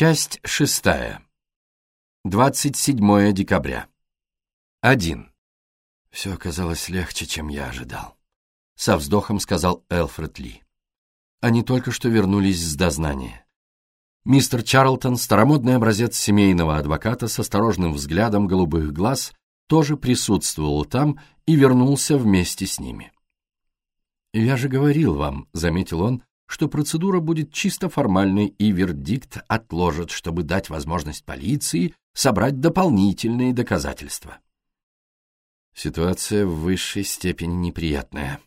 Часть шестая. 27 декабря. 1. Все оказалось легче, чем я ожидал. Со вздохом сказал Элфред Ли. Они только что вернулись с дознания. Мистер Чарлтон, старомодный образец семейного адвоката с осторожным взглядом голубых глаз, тоже присутствовал там и вернулся вместе с ними. «Я же говорил вам», — заметил он, что процедура будет чисто формальной и вердикт отложат, чтобы дать возможность полиции собрать дополнительные доказательства. Ситуация в высшей степени неприятная.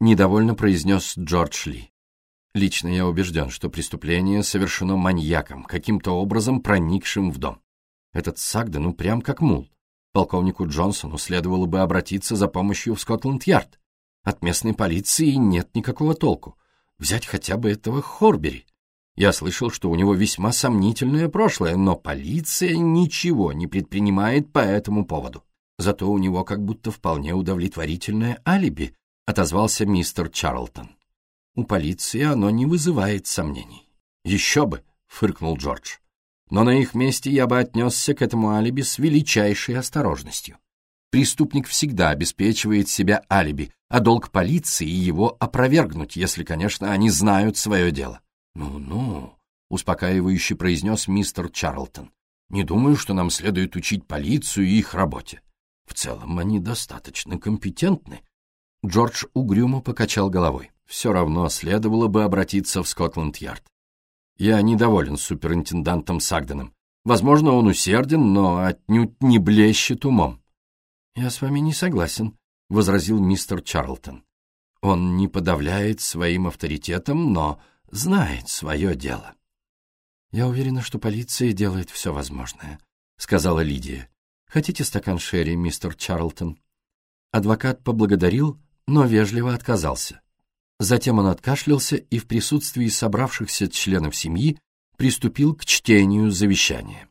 Недовольно произнес Джордж Ли. Лично я убежден, что преступление совершено маньяком, каким-то образом проникшим в дом. Этот Сагда, ну прям как мул. Полковнику Джонсону следовало бы обратиться за помощью в Скотланд-Ярд. От местной полиции нет никакого толку. Взять хотя бы этого Хорбери. Я слышал, что у него весьма сомнительное прошлое, но полиция ничего не предпринимает по этому поводу. Зато у него как будто вполне удовлетворительное алиби, отозвался мистер Чарлтон. У полиции оно не вызывает сомнений. Еще бы, фыркнул Джордж. Но на их месте я бы отнесся к этому алиби с величайшей осторожностью. Преступник всегда обеспечивает себя алиби, а долг полиции его опровергнуть, если, конечно, они знают свое дело. «Ну-ну», — успокаивающе произнес мистер Чарлтон, «не думаю, что нам следует учить полицию и их работе. В целом они достаточно компетентны». Джордж угрюмо покачал головой. Все равно следовало бы обратиться в Скотланд-Ярд. Я недоволен суперинтендантом Сагденом. Возможно, он усерден, но отнюдь не блещет умом. «Я с вами не согласен», — возразил мистер Чарлтон. «Он не подавляет своим авторитетом, но знает свое дело». «Я уверена, что полиция делает все возможное», — сказала Лидия. «Хотите стакан шерри, мистер Чарлтон?» Адвокат поблагодарил, но вежливо отказался. Затем он откашлялся и в присутствии собравшихся членов семьи приступил к чтению завещания.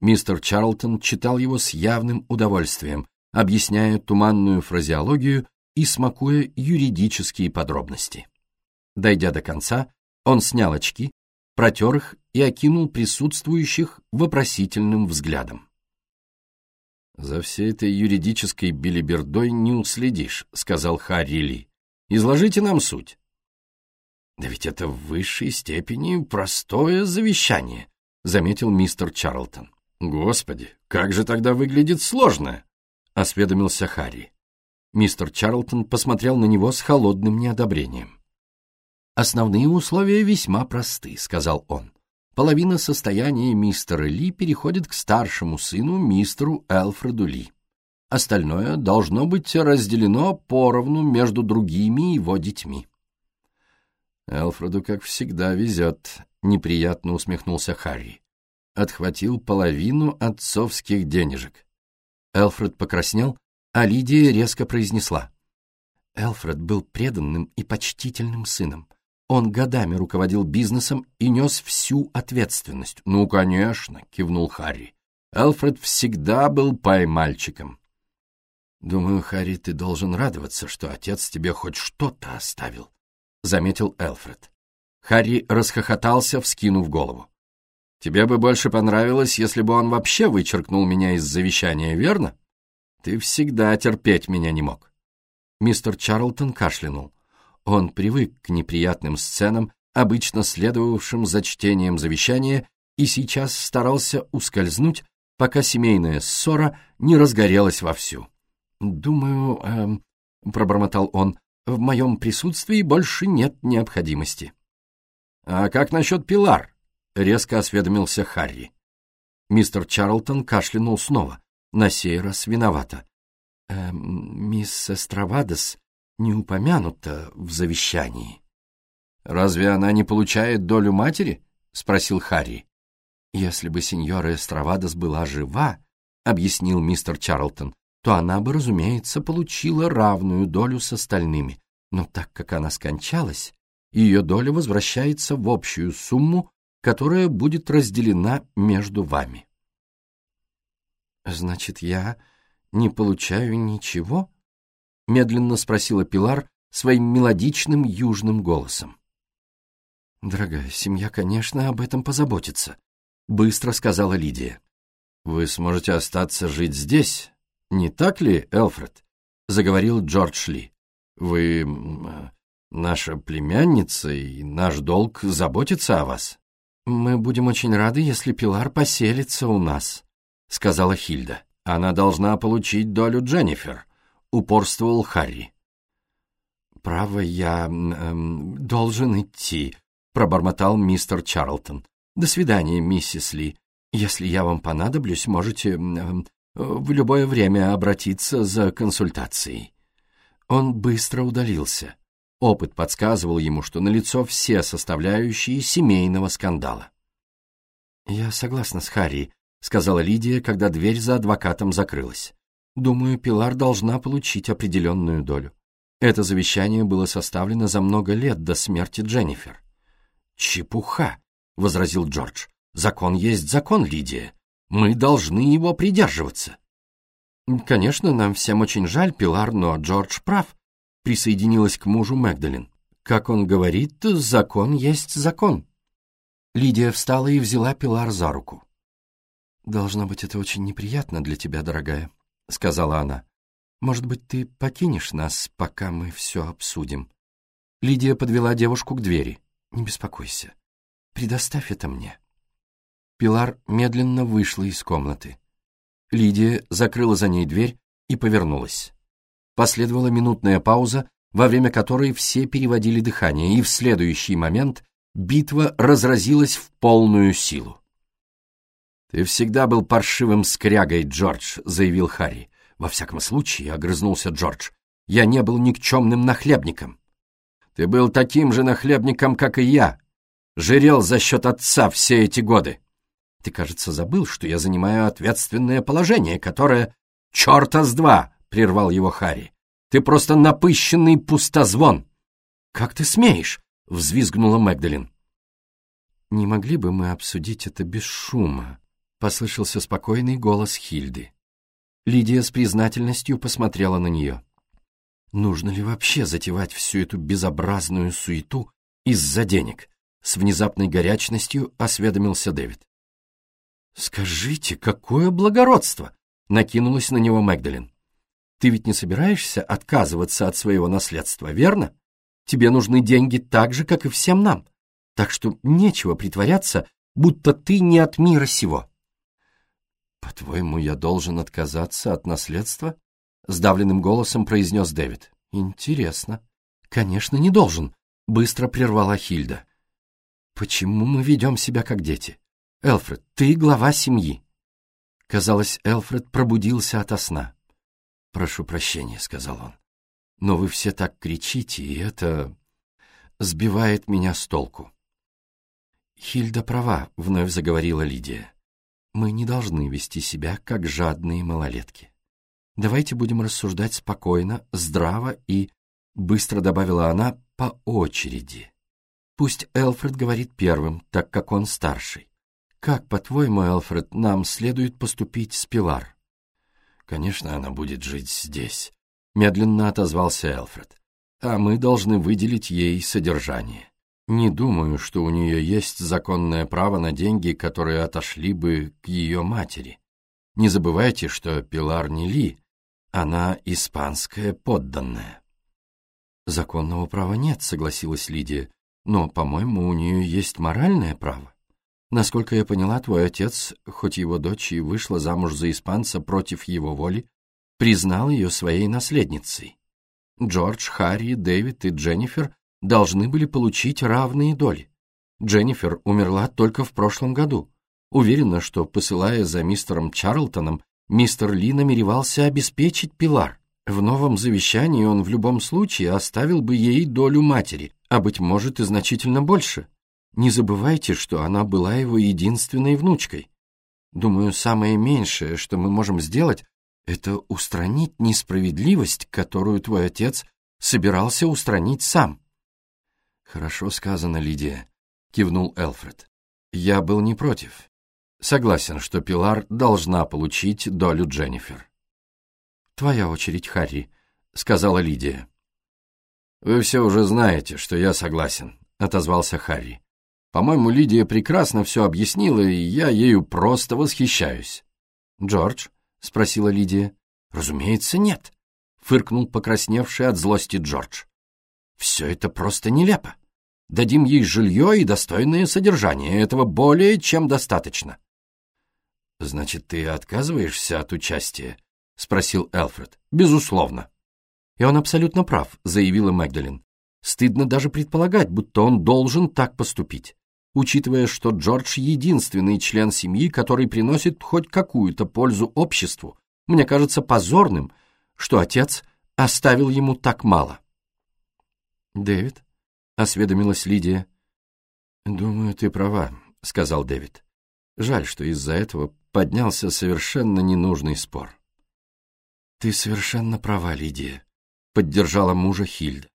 Мистер Чарлтон читал его с явным удовольствием, объясняя туманную фразеологию и смакуя юридические подробности. Дойдя до конца, он снял очки, протер их и окинул присутствующих вопросительным взглядом. «За всей этой юридической билибердой не уследишь», — сказал Харри Ли. «Изложите нам суть». «Да ведь это в высшей степени простое завещание», — заметил мистер Чарлтон. «Господи, как же тогда выглядит сложное?» — осведомился Харри. Мистер Чарлтон посмотрел на него с холодным неодобрением. «Основные условия весьма просты», — сказал он. «Половина состояния мистера Ли переходит к старшему сыну, мистеру Элфреду Ли. Остальное должно быть разделено поровну между другими его детьми». «Элфреду, как всегда, везет», — неприятно усмехнулся Харри. «Отхватил половину отцовских денежек». Элфред покраснел, а Лидия резко произнесла. Элфред был преданным и почтительным сыном. Он годами руководил бизнесом и нес всю ответственность. «Ну, конечно», — кивнул Харри. «Элфред всегда был пай-мальчиком». «Думаю, Харри, ты должен радоваться, что отец тебе хоть что-то оставил», — заметил Элфред. Харри расхохотался, вскинув голову. Тебе бы больше понравилось, если бы он вообще вычеркнул меня из завещания, верно? Ты всегда терпеть меня не мог. Мистер Чарлтон кашлянул. Он привык к неприятным сценам, обычно следовавшим за чтением завещания, и сейчас старался ускользнуть, пока семейная ссора не разгорелась вовсю. «Думаю, эм, — пробормотал он, — в моем присутствии больше нет необходимости». «А как насчет Пилар?» — резко осведомился Харри. Мистер Чарлтон кашлянул снова, на сей раз виновато. «Э, «Мисс Эстравадес не упомянута в завещании». «Разве она не получает долю матери?» — спросил Харри. «Если бы сеньора Эстравадес была жива, — объяснил мистер Чарлтон, — то она бы, разумеется, получила равную долю с остальными, но так как она скончалась, ее доля возвращается в общую сумму, которая будет разделена между вами. «Значит, я не получаю ничего?» — медленно спросила Пилар своим мелодичным южным голосом. Дорогая семья, конечно, об этом позаботится, быстро сказала Лидия. Вы сможете остаться жить здесь, не так ли, Элфред? заговорил Джордж Ли. Вы наша племянница, и наш долг заботиться о вас. Мы будем очень рады, если Пилар поселится у нас, сказала Хильда. Она должна получить долю Дженнифер, упорствовал Харри. «Право, я эм, должен идти», — пробормотал мистер Чарлтон. «До свидания, миссис Ли. Если я вам понадоблюсь, можете эм, в любое время обратиться за консультацией». Он быстро удалился. Опыт подсказывал ему, что налицо все составляющие семейного скандала. «Я согласна с Харри», — сказала Лидия, когда дверь за адвокатом закрылась. «Думаю, Пилар должна получить определенную долю. Это завещание было составлено за много лет до смерти Дженнифер». «Чепуха», — возразил Джордж. «Закон есть закон, Лидия. Мы должны его придерживаться». «Конечно, нам всем очень жаль, Пилар, но Джордж прав», — присоединилась к мужу Мэгдалин. «Как он говорит, закон есть закон». Лидия встала и взяла Пилар за руку. «Должно быть, это очень неприятно для тебя, дорогая», — сказала она. «Может быть, ты покинешь нас, пока мы все обсудим?» Лидия подвела девушку к двери. «Не беспокойся. Предоставь это мне». Пилар медленно вышла из комнаты. Лидия закрыла за ней дверь и повернулась. Последовала минутная пауза, во время которой все переводили дыхание, и в следующий момент битва разразилась в полную силу. «Ты всегда был паршивым скрягой, Джордж», — заявил Харри. «Во всяком случае», — огрызнулся Джордж, — «я не был никчемным нахлебником». «Ты был таким же нахлебником, как и я. Жирел за счет отца все эти годы». Ты, кажется, забыл, что я занимаю ответственное положение, которое... Черта с два! — прервал его Харри. Ты просто напыщенный пустозвон. Как ты смеешь? — взвизгнула Мэгдалин. Не могли бы мы обсудить это без шума? — послышался спокойный голос Хильды. Лидия с признательностью посмотрела на нее. Нужно ли вообще затевать всю эту безобразную суету из-за денег? С внезапной горячностью осведомился Дэвид. «Скажите, какое благородство!» — накинулась на него Мэгдалин. «Ты ведь не собираешься отказываться от своего наследства, верно? Тебе нужны деньги так же, как и всем нам, так что нечего притворяться, будто ты не от мира сего». «По-твоему, я должен отказаться от наследства?» — сдавленным голосом произнес Дэвид. «Интересно». «Конечно, не должен», — быстро прервала Хильда. «Почему мы ведем себя как дети? Элфред, ты глава семьи. Казалось, Элфред пробудился ото сна. «Прошу прощения», — сказал он. «Но вы все так кричите, и это сбивает меня с толку». «Хильда права», — вновь заговорила Лидия. «Мы не должны вести себя, как жадные малолетки. Давайте будем рассуждать спокойно, здраво и...» — быстро добавила она, — «по очереди. Пусть Элфред говорит первым, так как он старший. Как, по-твоему, Элфред, нам следует поступить с Пилар? Конечно, она будет жить здесь, медленно отозвался Элфред. А мы должны выделить ей содержание. Не думаю, что у нее есть законное право на деньги, которые отошли бы к ее матери. Не забывайте, что Пилар не Ли, она испанская подданная. Законного права нет, согласилась Лидия, но, по-моему, у нее есть моральное право. Насколько я поняла, твой отец, хоть его дочь и вышла замуж за испанца против его воли, признал ее своей наследницей. Джордж, Харри, Дэвид и Дженнифер должны были получить равные доли. Дженнифер умерла только в прошлом году. Уверена, что, посылая за мистером Чарлтоном, мистер Ли намеревался обеспечить Пилар. В новом завещании он в любом случае оставил бы ей долю матери, а, быть может, и значительно больше. Не забывайте, что она была его единственной внучкой. Думаю, самое меньшее, что мы можем сделать, это устранить несправедливость, которую твой отец собирался устранить сам. Хорошо сказано, Лидия, кивнул Элфред. Я был не против. Согласен, что Пилар должна получить долю Дженнифер. Твоя очередь, Харри, сказала Лидия. Вы все уже знаете, что я согласен, отозвался Харри. По-моему, Лидия прекрасно все объяснила, и я ею просто восхищаюсь. «Джордж?» — спросила Лидия. «Разумеется, нет», — фыркнул покрасневший от злости Джордж. «Все это просто нелепо. Дадим ей жилье и достойное содержание. Этого более чем достаточно». «Значит, ты отказываешься от участия?» — спросил Элфред. «Безусловно». «И он абсолютно прав», — заявила Мэгдалин. «Стыдно даже предполагать, будто он должен так поступить, учитывая, что Джордж — единственный член семьи, который приносит хоть какую-то пользу обществу. Мне кажется позорным, что отец оставил ему так мало». «Дэвид?» — осведомилась Лидия. «Думаю, ты права», — сказал Дэвид. «Жаль, что из-за этого поднялся совершенно ненужный спор. «Ты совершенно права, Лидия», — поддержала мужа Хильда.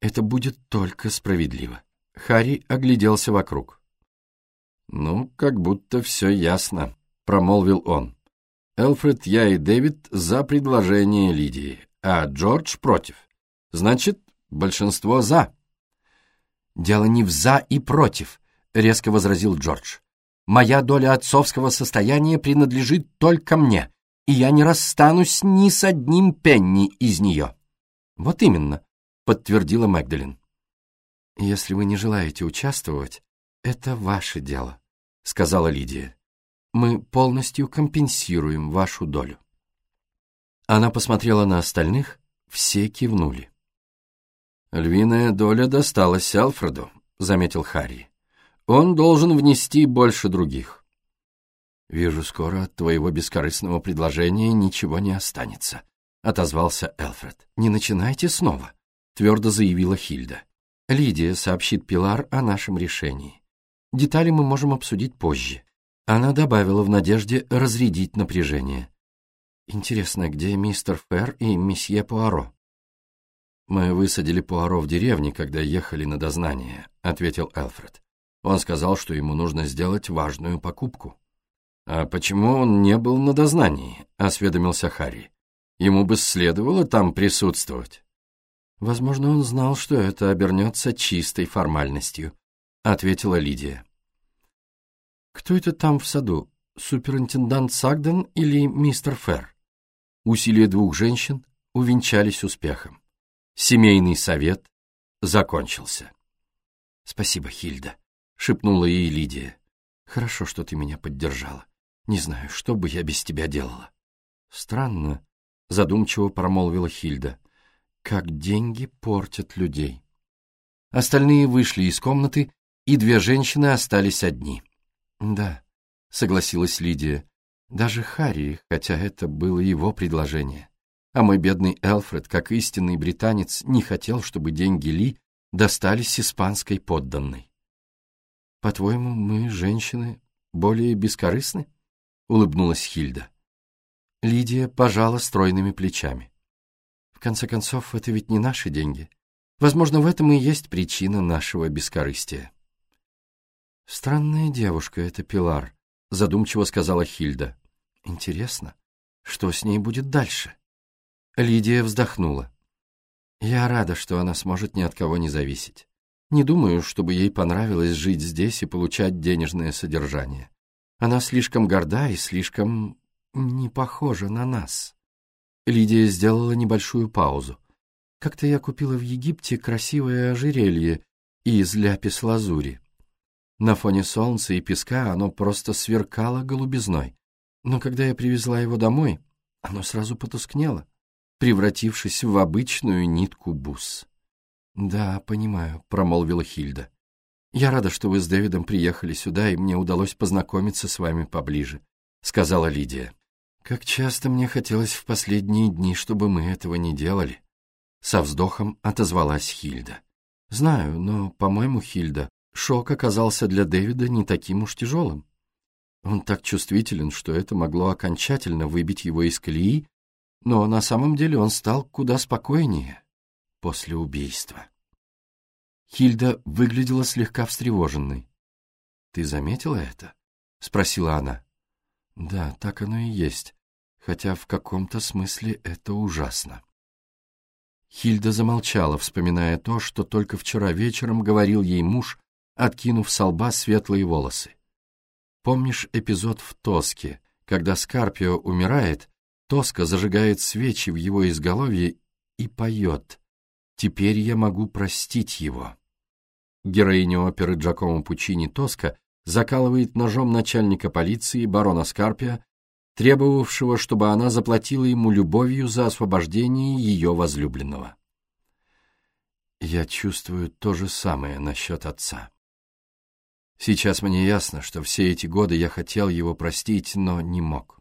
«Это будет только справедливо». Харри огляделся вокруг. «Ну, как будто все ясно», — промолвил он. «Элфред, я и Дэвид за предложение Лидии, а Джордж против. Значит, большинство за». «Дело не в «за» и «против», — резко возразил Джордж. Моя доля отцовского состояния принадлежит только мне, и я не расстанусь ни с одним пенни из нее. Вот именно, подтвердила Мэгдалин. Если вы не желаете участвовать, это ваше дело, сказала Лидия. Мы полностью компенсируем вашу долю. Она посмотрела на остальных, все кивнули. «Львиная доля досталась Алфреду», — заметил Харри. Он должен внести больше других. «Вижу, скоро от твоего бескорыстного предложения ничего не останется», — отозвался Элфред. «Не начинайте снова», — твердо заявила Хильда. «Лидия сообщит Пилар о нашем решении. Детали мы можем обсудить позже». Она добавила в надежде разрядить напряжение. «Интересно, где мистер Фер и месье Пуаро?» «Мы высадили Пуаро в деревне, когда ехали на дознание», — ответил Элфред. Он сказал, что ему нужно сделать важную покупку. «А почему он не был на дознании?» — осведомился Харри. «Ему бы следовало там присутствовать». «Возможно, он знал, что это обернется чистой формальностью», — ответила Лидия. «Кто это там в саду? Суперинтендант Сагден или мистер Ферр?» Усилия двух женщин увенчались успехом. Семейный совет закончился. «Спасибо, Хильда», — шепнула ей Лидия. «Хорошо, что ты меня поддержала. Не знаю, что бы я без тебя делала». «Странно», — задумчиво промолвила Хильда, — «как деньги портят людей». Остальные вышли из комнаты, и две женщины остались одни. «Да», — согласилась Лидия, — «даже Харри, хотя это было его предложение. А мой бедный Элфред, как истинный британец, не хотел, чтобы деньги Ли достались испанской подданной. «По-твоему, мы, женщины, более бескорыстны?» — улыбнулась Хильда. Лидия пожала стройными плечами. «В конце концов, это ведь не наши деньги. Возможно, в этом и есть причина нашего бескорыстия». «Странная девушка эта Пилар», — задумчиво сказала Хильда. «Интересно, что с ней будет дальше?» Лидия вздохнула. «Я рада, что она сможет ни от кого не зависеть. Не думаю, чтобы ей понравилось жить здесь и получать денежное содержание. Она слишком горда и слишком не похожа на нас. Лидия сделала небольшую паузу. Как-то я купила в Египте красивое ожерелье из ляпис-лазури. На фоне солнца и песка оно просто сверкало голубизной. Но когда я привезла его домой, оно сразу потускнело, превратившись в обычную нитку бус. «Да, понимаю», — промолвила Хильда. «Я рада, что вы с Дэвидом приехали сюда, и мне удалось познакомиться с вами поближе», — сказала Лидия. «Как часто мне хотелось в последние дни, чтобы мы этого не делали», — со вздохом отозвалась Хильда. «Знаю, но, по-моему, Хильда, шок оказался для Дэвида не таким уж тяжелым. Он так чувствителен, что это могло окончательно выбить его из колеи, но на самом деле он стал куда спокойнее» после убийства. Хильда выглядела слегка встревоженной. «Ты заметила это?» — спросила она. «Да, так оно и есть, хотя в каком-то смысле это ужасно». Хильда замолчала, вспоминая то, что только вчера вечером говорил ей муж откинув со лба светлые волосы. Помнишь эпизод в Тоске, когда Скарпио умирает, Тоска зажигает свечи в его изголовье и поет «Теперь я могу простить его». Героиня оперы Джакомо Пучини Тоска закалывает ножом начальника полиции барона Скарпия, требовавшего, чтобы она заплатила ему любовью за освобождение ее возлюбленного. Я чувствую то же самое насчет отца. Сейчас мне ясно, что все эти годы я хотел его простить, но не мог.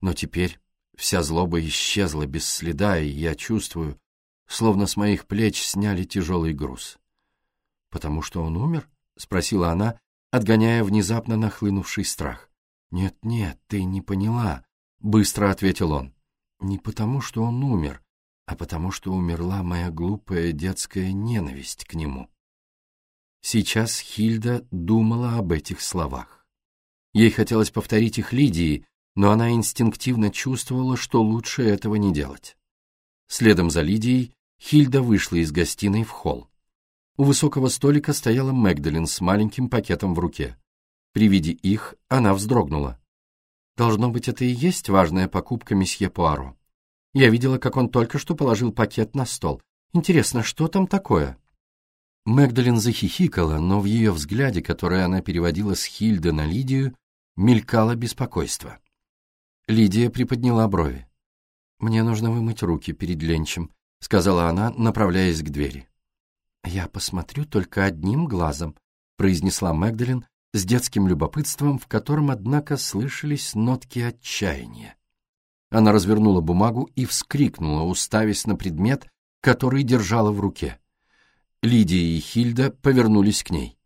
Но теперь вся злоба исчезла без следа, и я чувствую, словно с моих плеч сняли тяжелый груз. «Потому что он умер?» — спросила она, отгоняя внезапно нахлынувший страх. «Нет-нет, ты не поняла», — быстро ответил он. «Не потому, что он умер, а потому, что умерла моя глупая детская ненависть к нему». Сейчас Хильда думала об этих словах. Ей хотелось повторить их Лидии, но она инстинктивно чувствовала, что лучше этого не делать. Следом за Лидией Хильда вышла из гостиной в холл. У высокого столика стояла Мэгдалин с маленьким пакетом в руке. При виде их она вздрогнула. Должно быть, это и есть важная покупка месье Пуаро. Я видела, как он только что положил пакет на стол. Интересно, что там такое? Мэгдалин захихикала, но в ее взгляде, который она переводила с Хильды на Лидию, мелькало беспокойство. Лидия приподняла брови. «Мне нужно вымыть руки перед ленчем», — сказала она, направляясь к двери. «Я посмотрю только одним глазом», — произнесла Мэгдалин с детским любопытством, в котором, однако, слышались нотки отчаяния. Она развернула бумагу и вскрикнула, уставясь на предмет, который держала в руке. Лидия и Хильда повернулись к ней.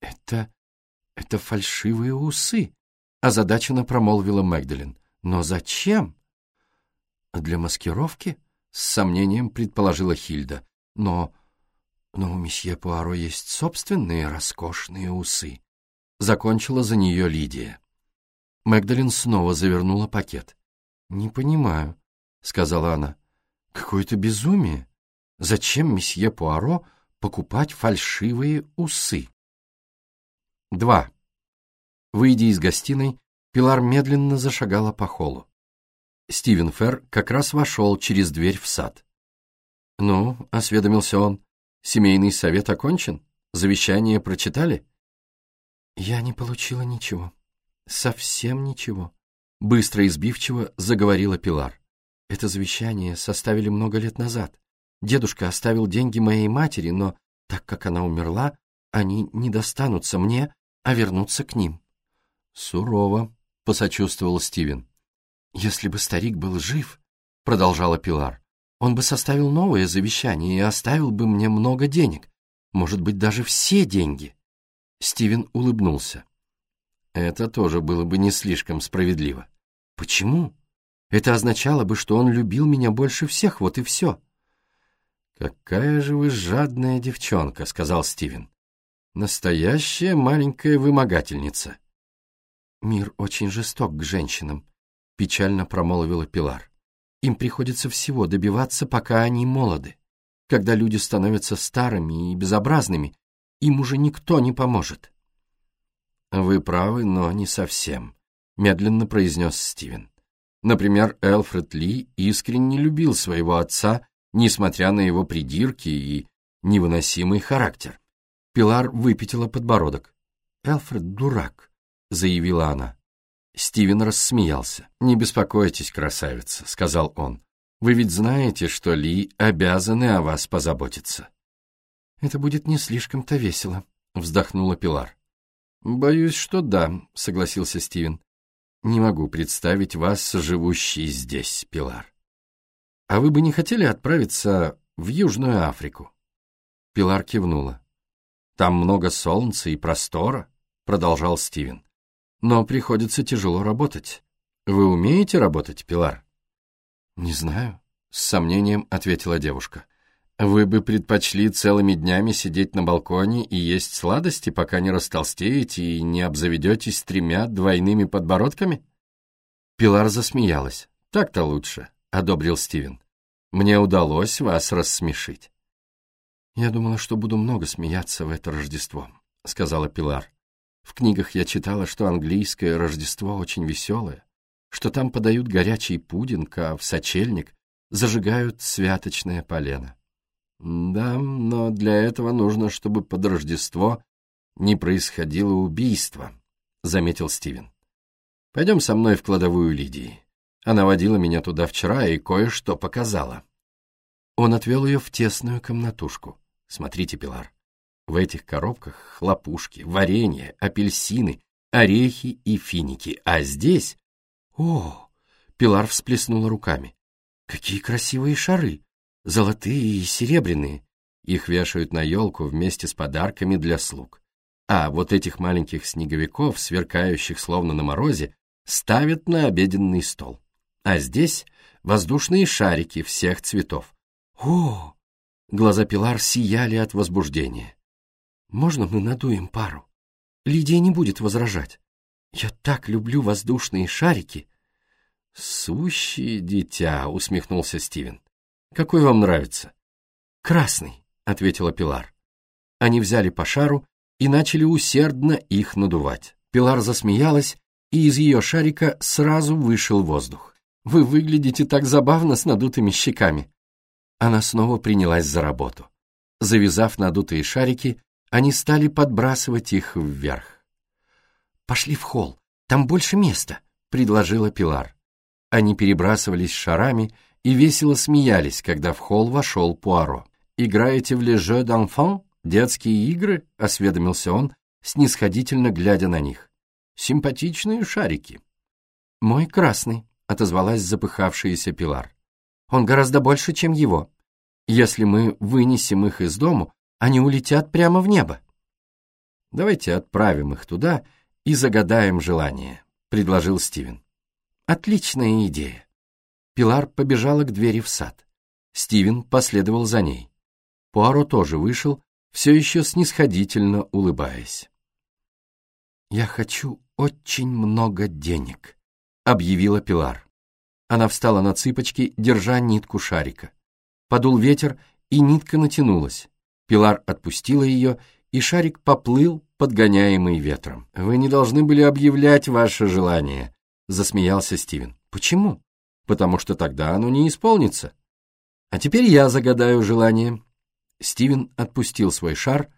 «Это... это фальшивые усы», — озадаченно промолвила Мэгдалин. «Но зачем?» «Для маскировки?» — с сомнением предположила Хильда. «Но... но у месье Пуаро есть собственные роскошные усы». Закончила за нее Лидия. Мэгдалин снова завернула пакет. «Не понимаю», — сказала она. «Какое-то безумие. Зачем месье Пуаро покупать фальшивые усы? Два. Выйдя из гостиной, Пилар медленно зашагала по холлу. Стивен Ферр как раз вошел через дверь в сад. «Ну», — осведомился он, — «семейный совет окончен? Завещание прочитали?» «Я не получила ничего. Совсем ничего», — быстро и сбивчиво заговорила Пилар. «Это завещание составили много лет назад. Дедушка оставил деньги моей матери, но, так как она умерла, они не достанутся мне, а вернутся к ним. Сурово, — посочувствовал Стивен. Если бы старик был жив, — продолжала Пилар, — он бы составил новое завещание и оставил бы мне много денег, может быть, даже все деньги. Стивен улыбнулся. Это тоже было бы не слишком справедливо. Почему? Это означало бы, что он любил меня больше всех, вот и все. «Какая же вы жадная девчонка», — сказал Стивен. «Настоящая маленькая вымогательница». «Мир очень жесток к женщинам», — печально промолвила Пилар. «Им приходится всего добиваться, пока они молоды. Когда люди становятся старыми и безобразными, им уже никто не поможет». «Вы правы, но не совсем», — медленно произнес Стивен. Например, Элфред Ли искренне любил своего отца несмотря на его придирки и невыносимый характер. Пилар выпятила подбородок. «Элфред дурак», — заявила она. Стивен рассмеялся. «Не беспокойтесь, красавица», — сказал он. «Вы ведь знаете, что Ли обязаны о вас позаботиться». «Это будет не слишком-то весело», — вздохнула Пилар. «Боюсь, что да», — согласился Стивен. «Не могу представить вас, живущей здесь, Пилар». «А вы бы не хотели отправиться в Южную Африку?» Пилар кивнула. «Там много солнца и простора», — продолжал Стивен. «Но приходится тяжело работать. Вы умеете работать, Пилар?» «Не знаю», — с сомнением ответила девушка. «Вы бы предпочли целыми днями сидеть на балконе и есть сладости, пока не растолстеете и не обзаведетесь тремя двойными подбородками?» Пилар засмеялась. «Так-то лучше одобрил Стивен. «Мне удалось вас рассмешить». «Я думала, что буду много смеяться в это Рождество», — сказала Пилар. «В книгах я читала, что английское Рождество очень веселое, что там подают горячий пудинг, а в сочельник зажигают святочное полено. Да, но для этого нужно, чтобы под Рождество не происходило убийство», — заметил Стивен. «Пойдем со мной в кладовую Лидии. Она водила меня туда вчера и кое-что показала». Он отвел ее в тесную комнатушку. Смотрите, Пилар, в этих коробках хлопушки, варенье, апельсины, орехи и финики, а здесь... О, Пилар всплеснула руками. Какие красивые шары! Золотые и серебряные. Их вешают на елку вместе с подарками для слуг. А вот этих маленьких снеговиков, сверкающих словно на морозе, ставят на обеденный стол. А здесь воздушные шарики всех цветов. О, Глаза Пилар сияли от возбуждения. «Можно мы надуем пару? Лидия не будет возражать. Я так люблю воздушные шарики!» «Сущие дитя!» — усмехнулся Стивен. «Какой вам нравится?» «Красный», — ответила Пилар. Они взяли по шару и начали усердно их надувать. Пилар засмеялась, и из ее шарика сразу вышел воздух. «Вы выглядите так забавно с надутыми щеками», она снова принялась за работу. Завязав надутые шарики, они стали подбрасывать их вверх. «Пошли в холл, там больше места», — предложила Пилар. Они перебрасывались шарами и весело смеялись, когда в холл вошел Пуаро. «Играете в леже d'enfant? Детские игры?» — осведомился он, снисходительно глядя на них. «Симпатичные шарики». «Мой красный», — отозвалась запыхавшаяся Пилар. Он гораздо больше, чем его. Если мы вынесем их из дому, они улетят прямо в небо. Давайте отправим их туда и загадаем желание, предложил Стивен. Отличная идея. Пилар побежала к двери в сад. Стивен последовал за ней. Пуаро тоже вышел, все еще снисходительно улыбаясь. «Я хочу очень много денег», — объявила Пилар. Она встала на цыпочки, держа нитку шарика. Подул ветер, и нитка натянулась. Пилар отпустила ее, и шарик поплыл, подгоняемый ветром. «Вы не должны были объявлять ваше желание», — засмеялся Стивен. «Почему?» «Потому что тогда оно не исполнится». «А теперь я загадаю желание». Стивен отпустил свой шар,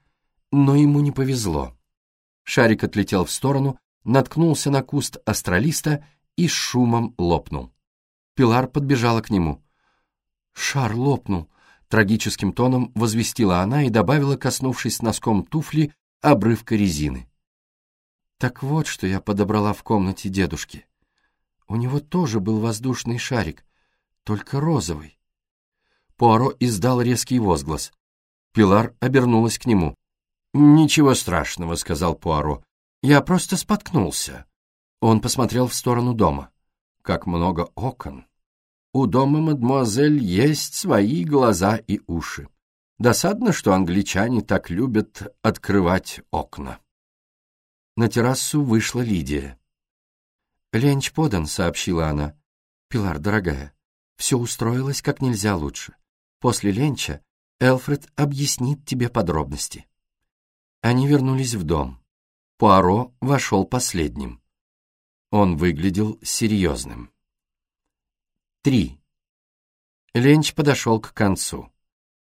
но ему не повезло. Шарик отлетел в сторону, наткнулся на куст астролиста и шумом лопнул. Пилар подбежала к нему. «Шар лопнул», — трагическим тоном возвестила она и добавила, коснувшись носком туфли, обрывка резины. «Так вот, что я подобрала в комнате дедушки. У него тоже был воздушный шарик, только розовый». Пуаро издал резкий возглас. Пилар обернулась к нему. «Ничего страшного», — сказал Пуаро. «Я просто споткнулся». Он посмотрел в сторону дома. «Как много окон!» У дома мадемуазель есть свои глаза и уши. Досадно, что англичане так любят открывать окна. На террасу вышла Лидия. «Ленч подан», — сообщила она. «Пилар, дорогая, все устроилось как нельзя лучше. После ленча Элфред объяснит тебе подробности». Они вернулись в дом. Пуаро вошел последним. Он выглядел серьезным. 3. Ленч подошел к концу.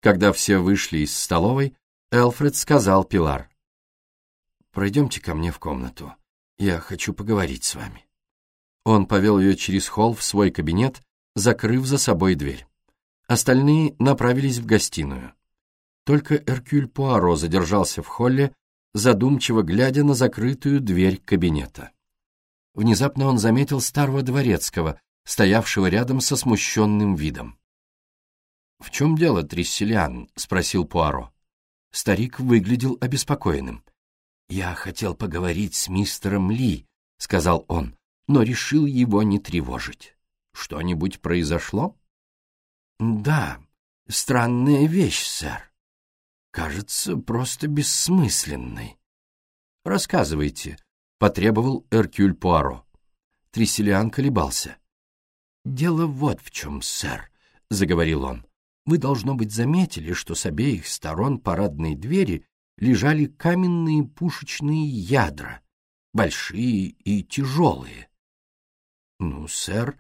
Когда все вышли из столовой, Элфред сказал Пилар. «Пройдемте ко мне в комнату. Я хочу поговорить с вами». Он повел ее через холл в свой кабинет, закрыв за собой дверь. Остальные направились в гостиную. Только Эркюль Пуаро задержался в холле, задумчиво глядя на закрытую дверь кабинета. Внезапно он заметил старого дворецкого, стоявшего рядом со смущенным видом. «В чем дело, Тресселиан?» — спросил Пуаро. Старик выглядел обеспокоенным. «Я хотел поговорить с мистером Ли», — сказал он, но решил его не тревожить. «Что-нибудь произошло?» «Да, странная вещь, сэр. Кажется, просто бессмысленной». «Рассказывайте», — потребовал Эркюль Пуаро. Тресселиан колебался. «Дело вот в чем, сэр», — заговорил он. Вы, должно быть, заметили, что с обеих сторон парадной двери лежали каменные пушечные ядра, большие и тяжелые. Ну, сэр,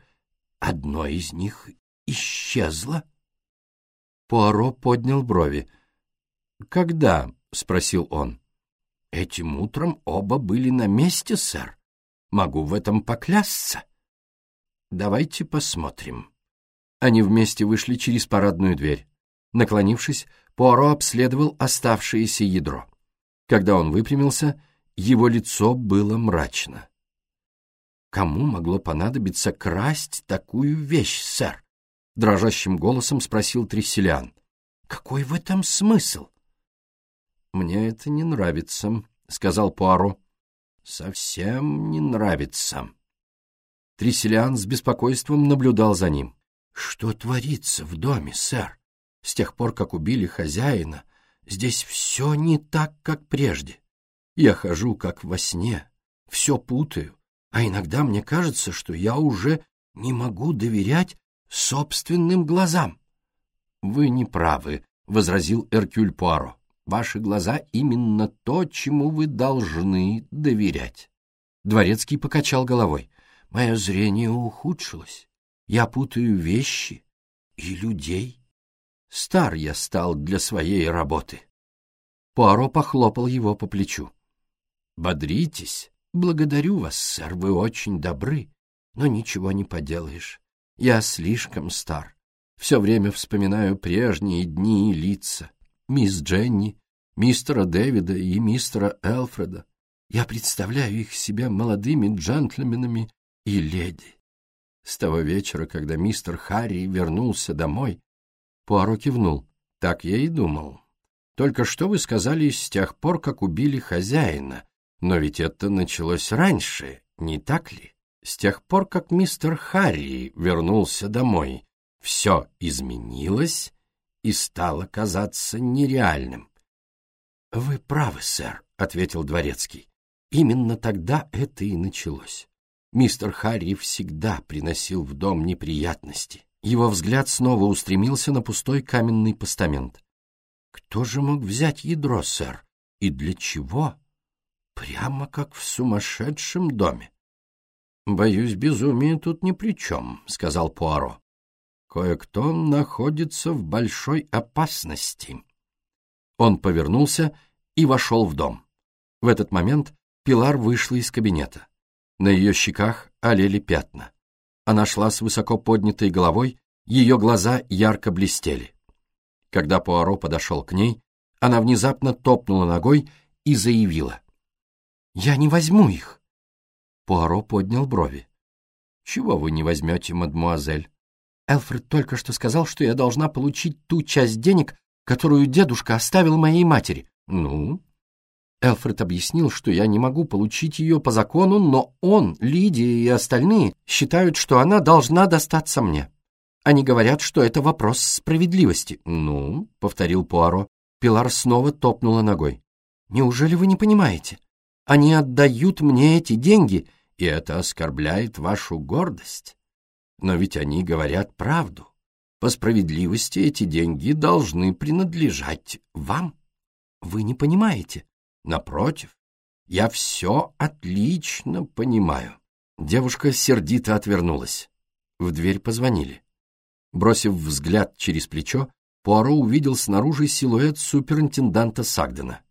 одно из них исчезло. Пуаро поднял брови. «Когда?» — спросил он. «Этим утром оба были на месте, сэр. Могу в этом поклясться». «Давайте посмотрим». Они вместе вышли через парадную дверь. Наклонившись, Пуаро обследовал оставшееся ядро. Когда он выпрямился, его лицо было мрачно. «Кому могло понадобиться красть такую вещь, сэр?» — дрожащим голосом спросил Тресселиан. «Какой в этом смысл?» «Мне это не нравится», — сказал Пуаро. «Совсем не нравится». Тресселиан с беспокойством наблюдал за ним. Что творится в доме, сэр? С тех пор, как убили хозяина, здесь все не так, как прежде. Я хожу, как во сне, все путаю, а иногда мне кажется, что я уже не могу доверять собственным глазам. — Вы не правы, — возразил Эркюль Пуаро. — Ваши глаза именно то, чему вы должны доверять. Дворецкий покачал головой. — Мое зрение ухудшилось. Я путаю вещи и людей. Стар я стал для своей работы. Пуаро похлопал его по плечу. «Бодритесь. Благодарю вас, сэр, вы очень добры, но ничего не поделаешь. Я слишком стар. Все время вспоминаю прежние дни и лица. Мисс Дженни, мистера Дэвида и мистера Элфреда. Я представляю их себе молодыми джентльменами и леди. С того вечера, когда мистер Харри вернулся домой, Пуаро кивнул. Так я и думал. Только что вы сказали с тех пор, как убили хозяина. Но ведь это началось раньше, не так ли? С тех пор, как мистер Харри вернулся домой, все изменилось и стало казаться нереальным. — Вы правы, сэр, — ответил дворецкий. Именно тогда это и началось. Мистер Харри всегда приносил в дом неприятности. Его взгляд снова устремился на пустой каменный постамент. Кто же мог взять ядро, сэр? И для чего? Прямо как в сумасшедшем доме. «Боюсь, безумие тут ни при чем», — сказал Пуаро. «Кое-кто находится в большой опасности». Он повернулся и вошел в дом. В этот момент Пилар вышла из кабинета. На ее щеках олели пятна. Она шла с высоко поднятой головой, ее глаза ярко блестели. Когда Пуаро подошел к ней, она внезапно топнула ногой и заявила. «Я не возьму их!» Пуаро поднял брови. «Чего вы не возьмете, мадмуазель?» Элфред только что сказал, что я должна получить ту часть денег, которую дедушка оставил моей матери. Ну, Элфред объяснил, что я не могу получить ее по закону, но он, Лидия и остальные считают, что она должна достаться мне. Они говорят, что это вопрос справедливости. «Ну», — повторил Пуаро. Пилар снова топнула ногой. «Неужели вы не понимаете? Они отдают мне эти деньги, и это оскорбляет вашу гордость. Но ведь они говорят правду. По справедливости эти деньги должны принадлежать вам. Вы не понимаете. Напротив, я все отлично понимаю. Девушка сердито отвернулась. В дверь позвонили. Бросив взгляд через плечо, Пуаро увидел снаружи силуэт суперинтенданта Сагдена.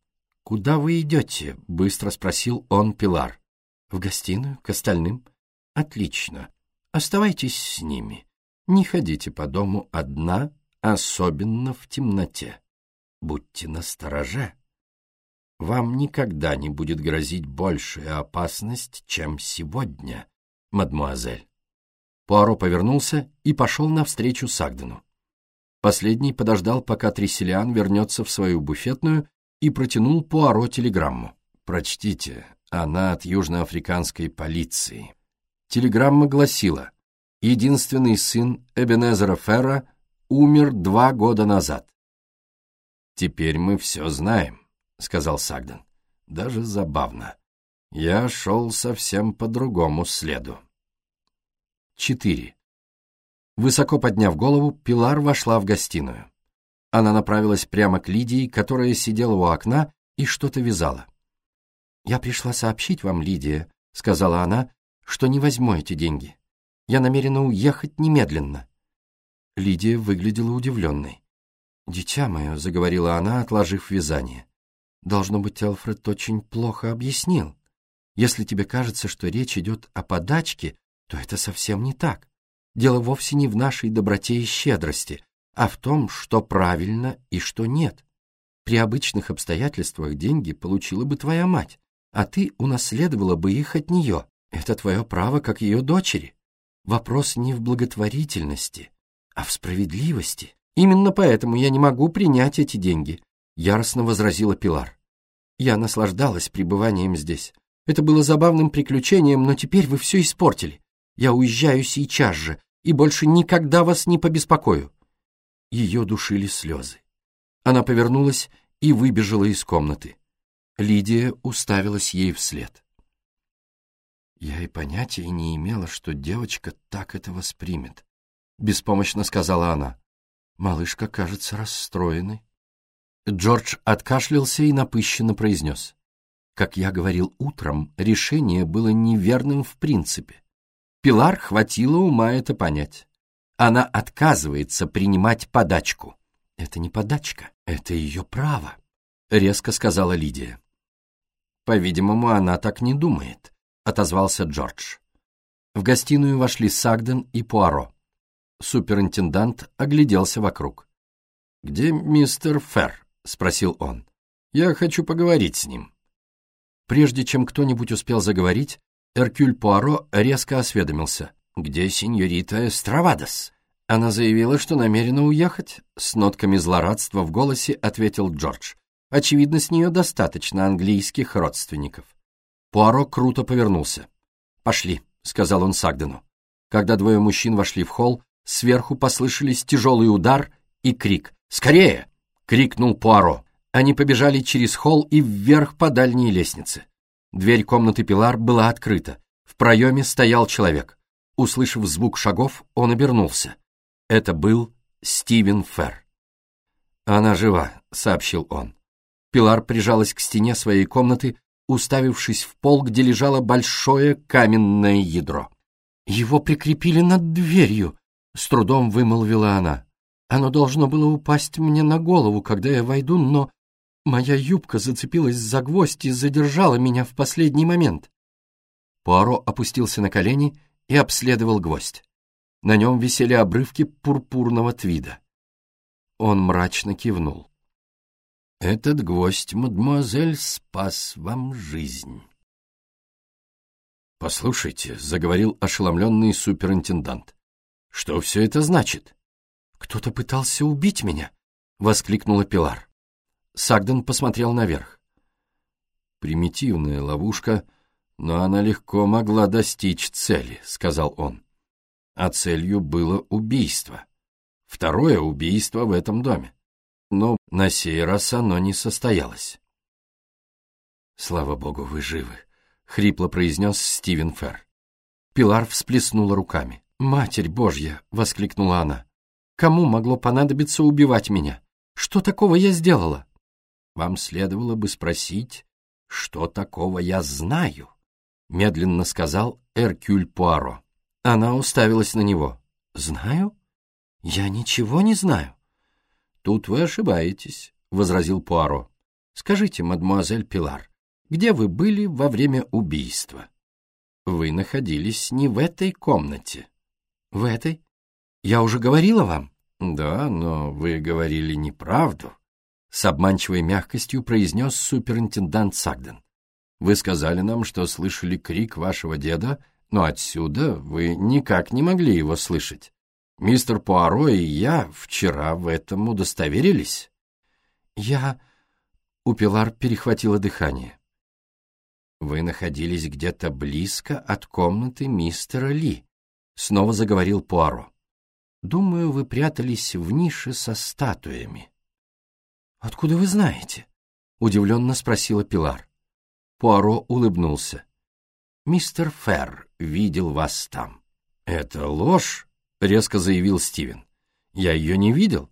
«Куда вы идете?» — быстро спросил он Пилар. «В гостиную, к остальным?» «Отлично. Оставайтесь с ними. Не ходите по дому одна, особенно в темноте. Будьте настороже вам никогда не будет грозить большая опасность, чем сегодня, мадмуазель. Пуаро повернулся и пошел навстречу Сагдену. Последний подождал, пока Тресселиан вернется в свою буфетную и протянул Пуаро телеграмму. «Прочтите, она от южноафриканской полиции». Телеграмма гласила «Единственный сын Эбенезера Ферра умер два года назад». «Теперь мы все знаем». — сказал Сагден. «Даже забавно. Я шел совсем по другому следу». Четыре. Высоко подняв голову, Пилар вошла в гостиную. Она направилась прямо к Лидии, которая сидела у окна и что-то вязала. «Я пришла сообщить вам, Лидия», — сказала она, — «что не возьму эти деньги. Я намерена уехать немедленно». Лидия выглядела удивленной. «Дитя мое», — заговорила она, отложив вязание, — «должно быть, Элфред очень плохо объяснил. Если тебе кажется, что речь идет о подачке, то это совсем не так. Дело вовсе не в нашей доброте и щедрости, а в том, что правильно и что нет. При обычных обстоятельствах деньги получила бы твоя мать, а ты унаследовала бы их от нее. Это твое право, как ее дочери. Вопрос не в благотворительности, а в справедливости. Именно поэтому я не могу принять эти деньги, яростно возразила Пилар. Я наслаждалась пребыванием здесь. Это было забавным приключением, но теперь вы все испортили. Я уезжаю сейчас же и больше никогда вас не побеспокою. Ее душили слезы. Она повернулась и выбежала из комнаты. Лидия уставилась ей вслед. «Я и понятия не имела, что девочка так это воспримет», — беспомощно сказала она. «Малышка кажется расстроенной». Джордж откашлялся и напыщенно произнес. «Как я говорил утром, решение было неверным в принципе. Пилар хватило ума это понять. Она отказывается принимать подачку». «Это не подачка, это ее право», — резко сказала Лидия. «По-видимому, она так не думает», — отозвался Джордж. В гостиную вошли Сагден и Пуаро. Суперинтендант огляделся вокруг. «Где мистер Ферр?» — спросил он. «Я хочу поговорить с ним». Прежде чем кто-нибудь успел заговорить, Эркюль Пуаро резко осведомился. «Где сеньорита Эстравадос?» Она заявила, что намерена уехать. С нотками злорадства в голосе ответил Джордж. Очевидно, с нее достаточно английских родственников. Пуаро круто повернулся. «Пошли», — сказал он Сагдену. Когда двое мужчин вошли в холл, сверху послышались тяжелый удар и крик. «Скорее!» — крикнул Пуаро. Они побежали через холл и вверх по дальней лестнице. Дверь комнаты Пилар была открыта. В проеме стоял человек. Услышав звук шагов, он обернулся. Это был Стивен Ферр. «Она жива», — сообщил он. Пилар прижалась к стене своей комнаты, уставившись в пол, где лежало большое каменное ядро. «Его прикрепили над дверью», — с трудом вымолвила она. «Оно должно было упасть мне на голову, когда я войду, но моя юбка зацепилась за гвоздь и задержала меня в последний момент». Пуаро опустился на колени и обследовал гвоздь. На нем висели обрывки пурпурного твида. Он мрачно кивнул. Этот гвоздь, мадемуазель, спас вам жизнь. «Послушайте», — заговорил ошеломленный суперинтендант, — «что все это значит?» «Кто-то пытался убить меня», — воскликнула Пилар. Сагден посмотрел наверх. «Примитивная ловушка, но она легко могла достичь цели», — сказал он. А целью было убийство. Второе убийство в этом доме но на сей раз оно не состоялось. «Слава богу, вы живы», — хрипло произнес Стивен Ферр. Пилар всплеснула руками. «Матерь Божья!» — воскликнула она. «Кому могло понадобиться убивать меня? Что такого я сделала?» «Вам следовало бы спросить, что такого я знаю», — медленно сказал Эркюль Пуаро. Она уставилась на него. «Знаю? Я ничего не знаю». «Тут вы ошибаетесь», — возразил Пуаро. «Скажите, мадемуазель Пилар, где вы были во время убийства?» «Вы находились не в этой комнате». «В этой? Я уже говорила вам?» «Да, но вы говорили неправду», — с обманчивой мягкостью произнес суперинтендант Сагден. «Вы сказали нам, что слышали крик вашего деда, но отсюда вы никак не могли его слышать. Мистер Пуаро и я вчера в этом удостоверились. Я... У Пилар перехватило дыхание. Вы находились где-то близко от комнаты мистера Ли, снова заговорил Пуаро. Думаю, вы прятались в нише со статуями. Откуда вы знаете? Удивленно спросила Пилар. Пуаро улыбнулся. Мистер Ферр видел вас там. Это ложь, — резко заявил Стивен. «Я ее не видел».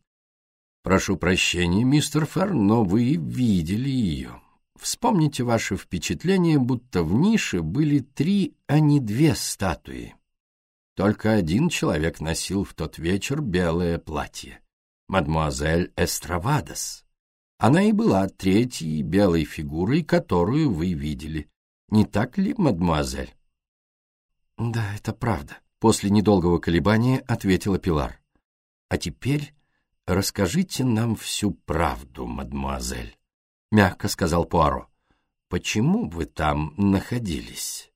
«Прошу прощения, мистер Ферр, но вы видели ее. Вспомните ваше впечатление, будто в нише были три, а не две статуи. Только один человек носил в тот вечер белое платье. Мадмуазель Эстравадос. Она и была третьей белой фигурой, которую вы видели. Не так ли, мадмуазель? «Да, это правда», — после недолгого колебания ответила Пилар. «А теперь расскажите нам всю правду, мадмуазель», — мягко сказал Пуаро. «Почему вы там находились?»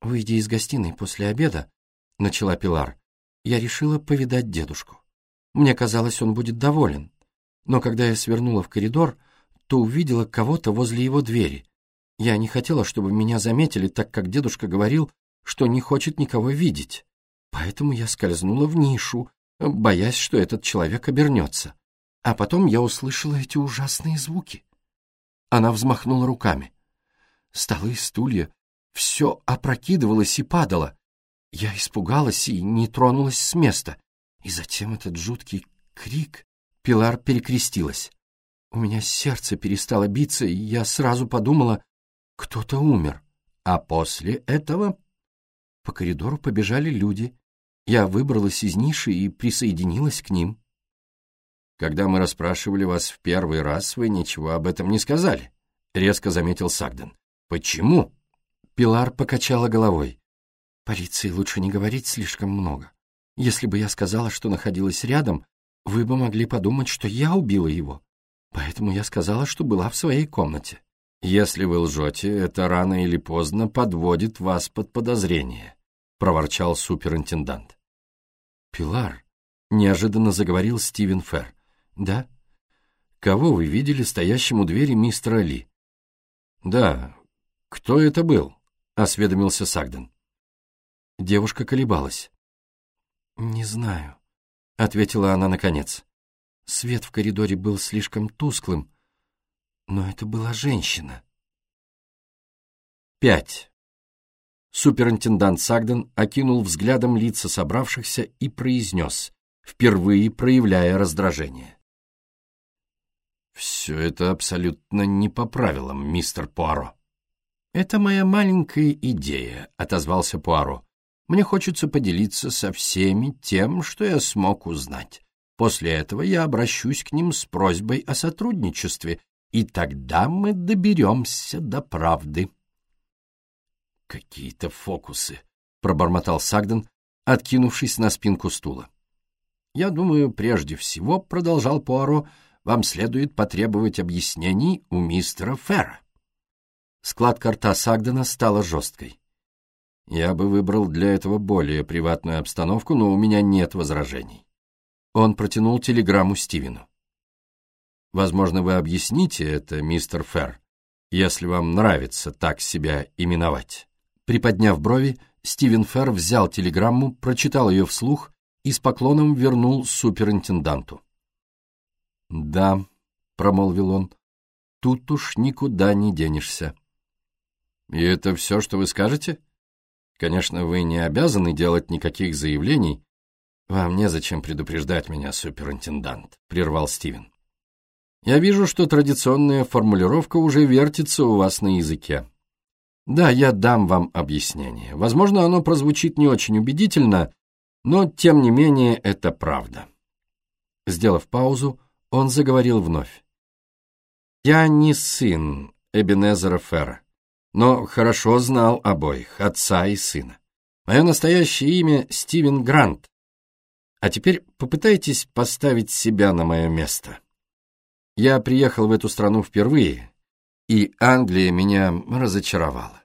«Выйдя из гостиной после обеда», — начала Пилар, — «я решила повидать дедушку. Мне казалось, он будет доволен. Но когда я свернула в коридор, то увидела кого-то возле его двери. Я не хотела, чтобы меня заметили, так как дедушка говорил, что не хочет никого видеть. Поэтому я скользнула в нишу, боясь, что этот человек обернется. А потом я услышала эти ужасные звуки. Она взмахнула руками. Столы, стулья, все опрокидывалось и падало. Я испугалась и не тронулась с места. И затем этот жуткий крик. Пилар перекрестилась. У меня сердце перестало биться, и я сразу подумала, кто-то умер. А после этого по коридору побежали люди. Я выбралась из ниши и присоединилась к ним. «Когда мы расспрашивали вас в первый раз, вы ничего об этом не сказали», — резко заметил Сагден. «Почему?» Пилар покачала головой. «Полиции лучше не говорить слишком много. Если бы я сказала, что находилась рядом, вы бы могли подумать, что я убила его. Поэтому я сказала, что была в своей комнате. «Если вы лжете, это рано или поздно подводит вас под подозрение», — проворчал суперинтендант. «Пилар», — неожиданно заговорил Стивен Ферр. «Да?» «Кого вы видели стоящим у двери мистера Ли?» «Да. Кто это был?» — осведомился Сагден. Девушка колебалась. «Не знаю», — ответила она наконец. Свет в коридоре был слишком тусклым, но это была женщина. Пять. Суперинтендант Сагден окинул взглядом лица собравшихся и произнес, впервые проявляя раздражение. «Все это абсолютно не по правилам, мистер Пуаро». «Это моя маленькая идея», — отозвался Пуаро. «Мне хочется поделиться со всеми тем, что я смог узнать. После этого я обращусь к ним с просьбой о сотрудничестве, и тогда мы доберемся до правды. «Какие-то фокусы», — пробормотал Сагден, откинувшись на спинку стула. «Я думаю, прежде всего, — продолжал Пуаро, — вам следует потребовать объяснений у мистера Ферра». Складка рта Сагдена стала жесткой. «Я бы выбрал для этого более приватную обстановку, но у меня нет возражений». Он протянул телеграмму Стивену. Возможно, вы объясните это, мистер Ферр, если вам нравится так себя именовать. Приподняв брови, Стивен Ферр взял телеграмму, прочитал ее вслух и с поклоном вернул суперинтенданту. «Да», — промолвил он, — «тут уж никуда не денешься». «И это все, что вы скажете? Конечно, вы не обязаны делать никаких заявлений». «Вам незачем предупреждать меня, суперинтендант», — прервал Стивен. Я вижу, что традиционная формулировка уже вертится у вас на языке. Да, я дам вам объяснение. Возможно, оно прозвучит не очень убедительно, но, тем не менее, это правда. Сделав паузу, он заговорил вновь. Я не сын Эбенезера Ферра, но хорошо знал обоих, отца и сына. Мое настоящее имя Стивен Грант. А теперь попытайтесь поставить себя на мое место. Я приехал в эту страну впервые, и Англия меня разочаровала.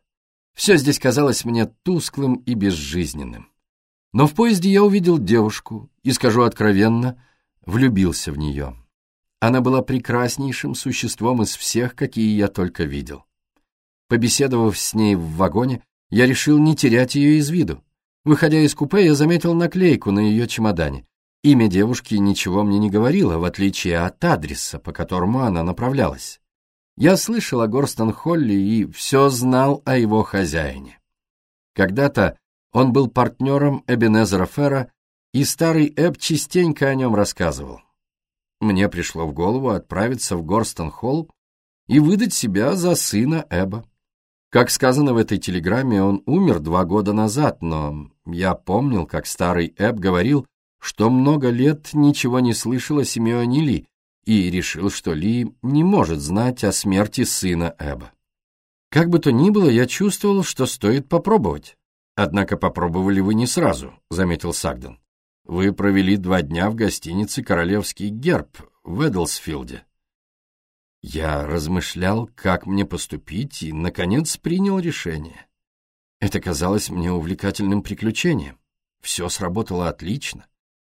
Все здесь казалось мне тусклым и безжизненным. Но в поезде я увидел девушку и, скажу откровенно, влюбился в нее. Она была прекраснейшим существом из всех, какие я только видел. Побеседовав с ней в вагоне, я решил не терять ее из виду. Выходя из купе, я заметил наклейку на ее чемодане. Имя девушки ничего мне не говорило, в отличие от адреса, по которому она направлялась. Я слышал о Горстон-Холли и все знал о его хозяине. Когда-то он был партнером Эбенезера Ферра и старый Эб частенько о нем рассказывал. Мне пришло в голову отправиться в Горстон-Холл и выдать себя за сына Эба. Как сказано в этой телеграмме, он умер два года назад, но я помнил, как старый Эб говорил, что много лет ничего не слышал о Симеоне Ли, и решил, что Ли не может знать о смерти сына Эба. Как бы то ни было, я чувствовал, что стоит попробовать. Однако попробовали вы не сразу, заметил Сагден. Вы провели два дня в гостинице «Королевский герб» в Эдлсфилде. Я размышлял, как мне поступить, и, наконец, принял решение. Это казалось мне увлекательным приключением. Все сработало отлично.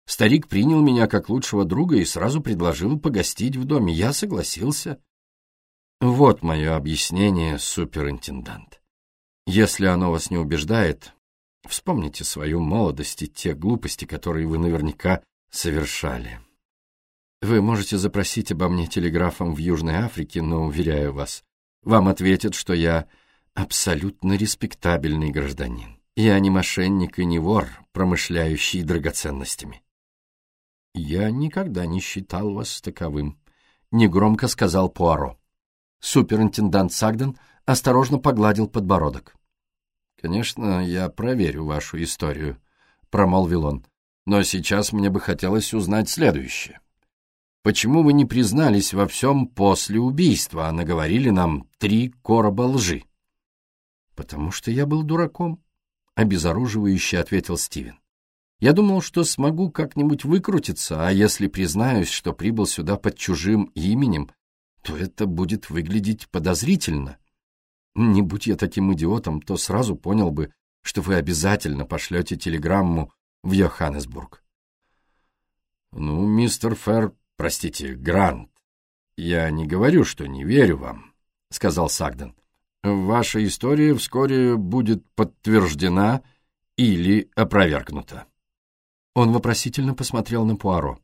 Старик принял меня как лучшего друга и сразу предложил погостить в доме. Я согласился. Вот мое объяснение, суперинтендант. Если оно вас не убеждает, вспомните свою молодость и те глупости, которые вы наверняка совершали. Вы можете запросить обо мне телеграфом в Южной Африке, но, уверяю вас, вам ответят, что я абсолютно респектабельный гражданин. Я не мошенник и не вор, промышляющий драгоценностями. «Я никогда не считал вас таковым», — негромко сказал Пуаро. Суперинтендант Сагден осторожно погладил подбородок. «Конечно, я проверю вашу историю», — промолвил он. «Но сейчас мне бы хотелось узнать следующее. Почему вы не признались во всем после убийства, а наговорили нам три короба лжи?» «Потому что я был дураком», — обезоруживающе ответил Стивен. Я думал, что смогу как-нибудь выкрутиться, а если признаюсь, что прибыл сюда под чужим именем, то это будет выглядеть подозрительно. Не будь я таким идиотом, то сразу понял бы, что вы обязательно пошлете телеграмму в Йоханнесбург. Ну, мистер Фер, простите, Грант, я не говорю, что не верю вам, сказал Сагден. Ваша история вскоре будет подтверждена или опровергнута. Он вопросительно посмотрел на Пуаро.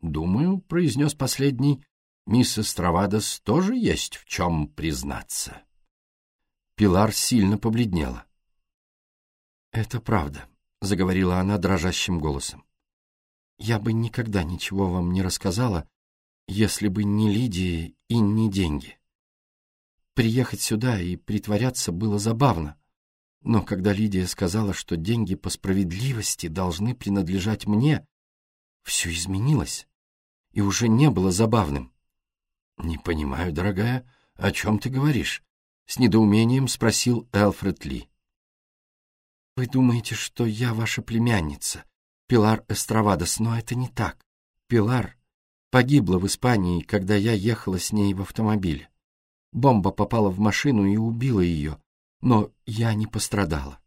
«Думаю», — произнес последний, — «мисс Эстравадос тоже есть в чем признаться». Пилар сильно побледнела. «Это правда», — заговорила она дрожащим голосом. «Я бы никогда ничего вам не рассказала, если бы не Лидия и не деньги. Приехать сюда и притворяться было забавно, но когда Лидия сказала, что деньги по справедливости должны принадлежать мне, все изменилось и уже не было забавным. «Не понимаю, дорогая, о чем ты говоришь?» — с недоумением спросил Элфред Ли. «Вы думаете, что я ваша племянница, Пилар Эстравадос, но это не так. Пилар погибла в Испании, когда я ехала с ней в автомобиле. Бомба попала в машину и убила ее, но я не пострадала.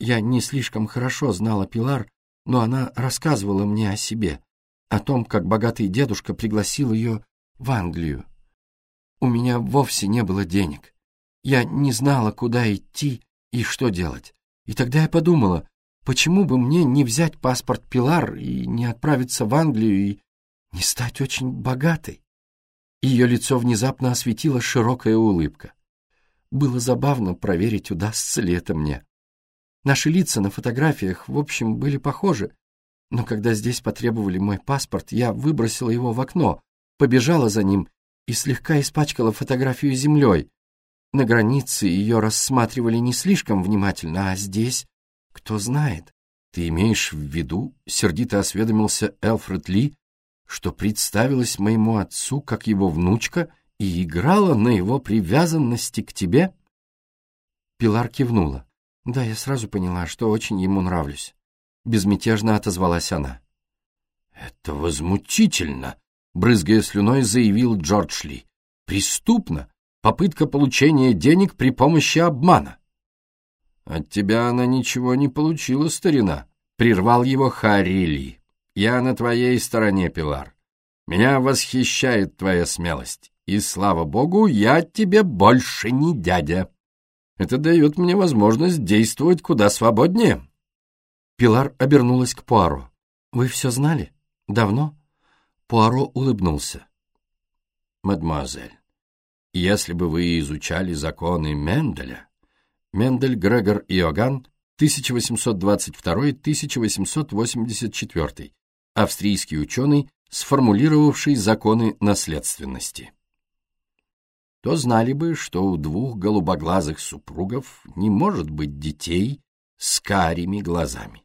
Я не слишком хорошо знала Пилар, но она рассказывала мне о себе, о том, как богатый дедушка пригласил ее в Англию. У меня вовсе не было денег. Я не знала, куда идти и что делать. И тогда я подумала, почему бы мне не взять паспорт Пилар и не отправиться в Англию и не стать очень богатой? Ее лицо внезапно осветила широкая улыбка. Было забавно проверить, удастся ли это мне. Наши лица на фотографиях, в общем, были похожи, но когда здесь потребовали мой паспорт, я выбросила его в окно, побежала за ним и слегка испачкала фотографию землей. На границе ее рассматривали не слишком внимательно, а здесь, кто знает. Ты имеешь в виду, сердито осведомился Элфред Ли, что представилась моему отцу как его внучка и играла на его привязанности к тебе?» Пилар кивнула. «Да, я сразу поняла, что очень ему нравлюсь». Безмятежно отозвалась она. «Это возмутительно!» — брызгая слюной, заявил Джордж Ли. «Преступно! Попытка получения денег при помощи обмана!» «От тебя она ничего не получила, старина», — прервал его Харри Ли. «Я на твоей стороне, Пилар. Меня восхищает твоя смелость. И, слава богу, я тебе больше не дядя. Это дает мне возможность действовать куда свободнее. Пилар обернулась к Пуаро. «Вы все знали? Давно?» Пуаро улыбнулся. «Мадемуазель, если бы вы изучали законы Менделя...» Мендель Грегор Иоганн 1822-1884, австрийский ученый, сформулировавший законы наследственности. То знали бы, что у двух голубоглазых супругов не может быть детей с карими глазами.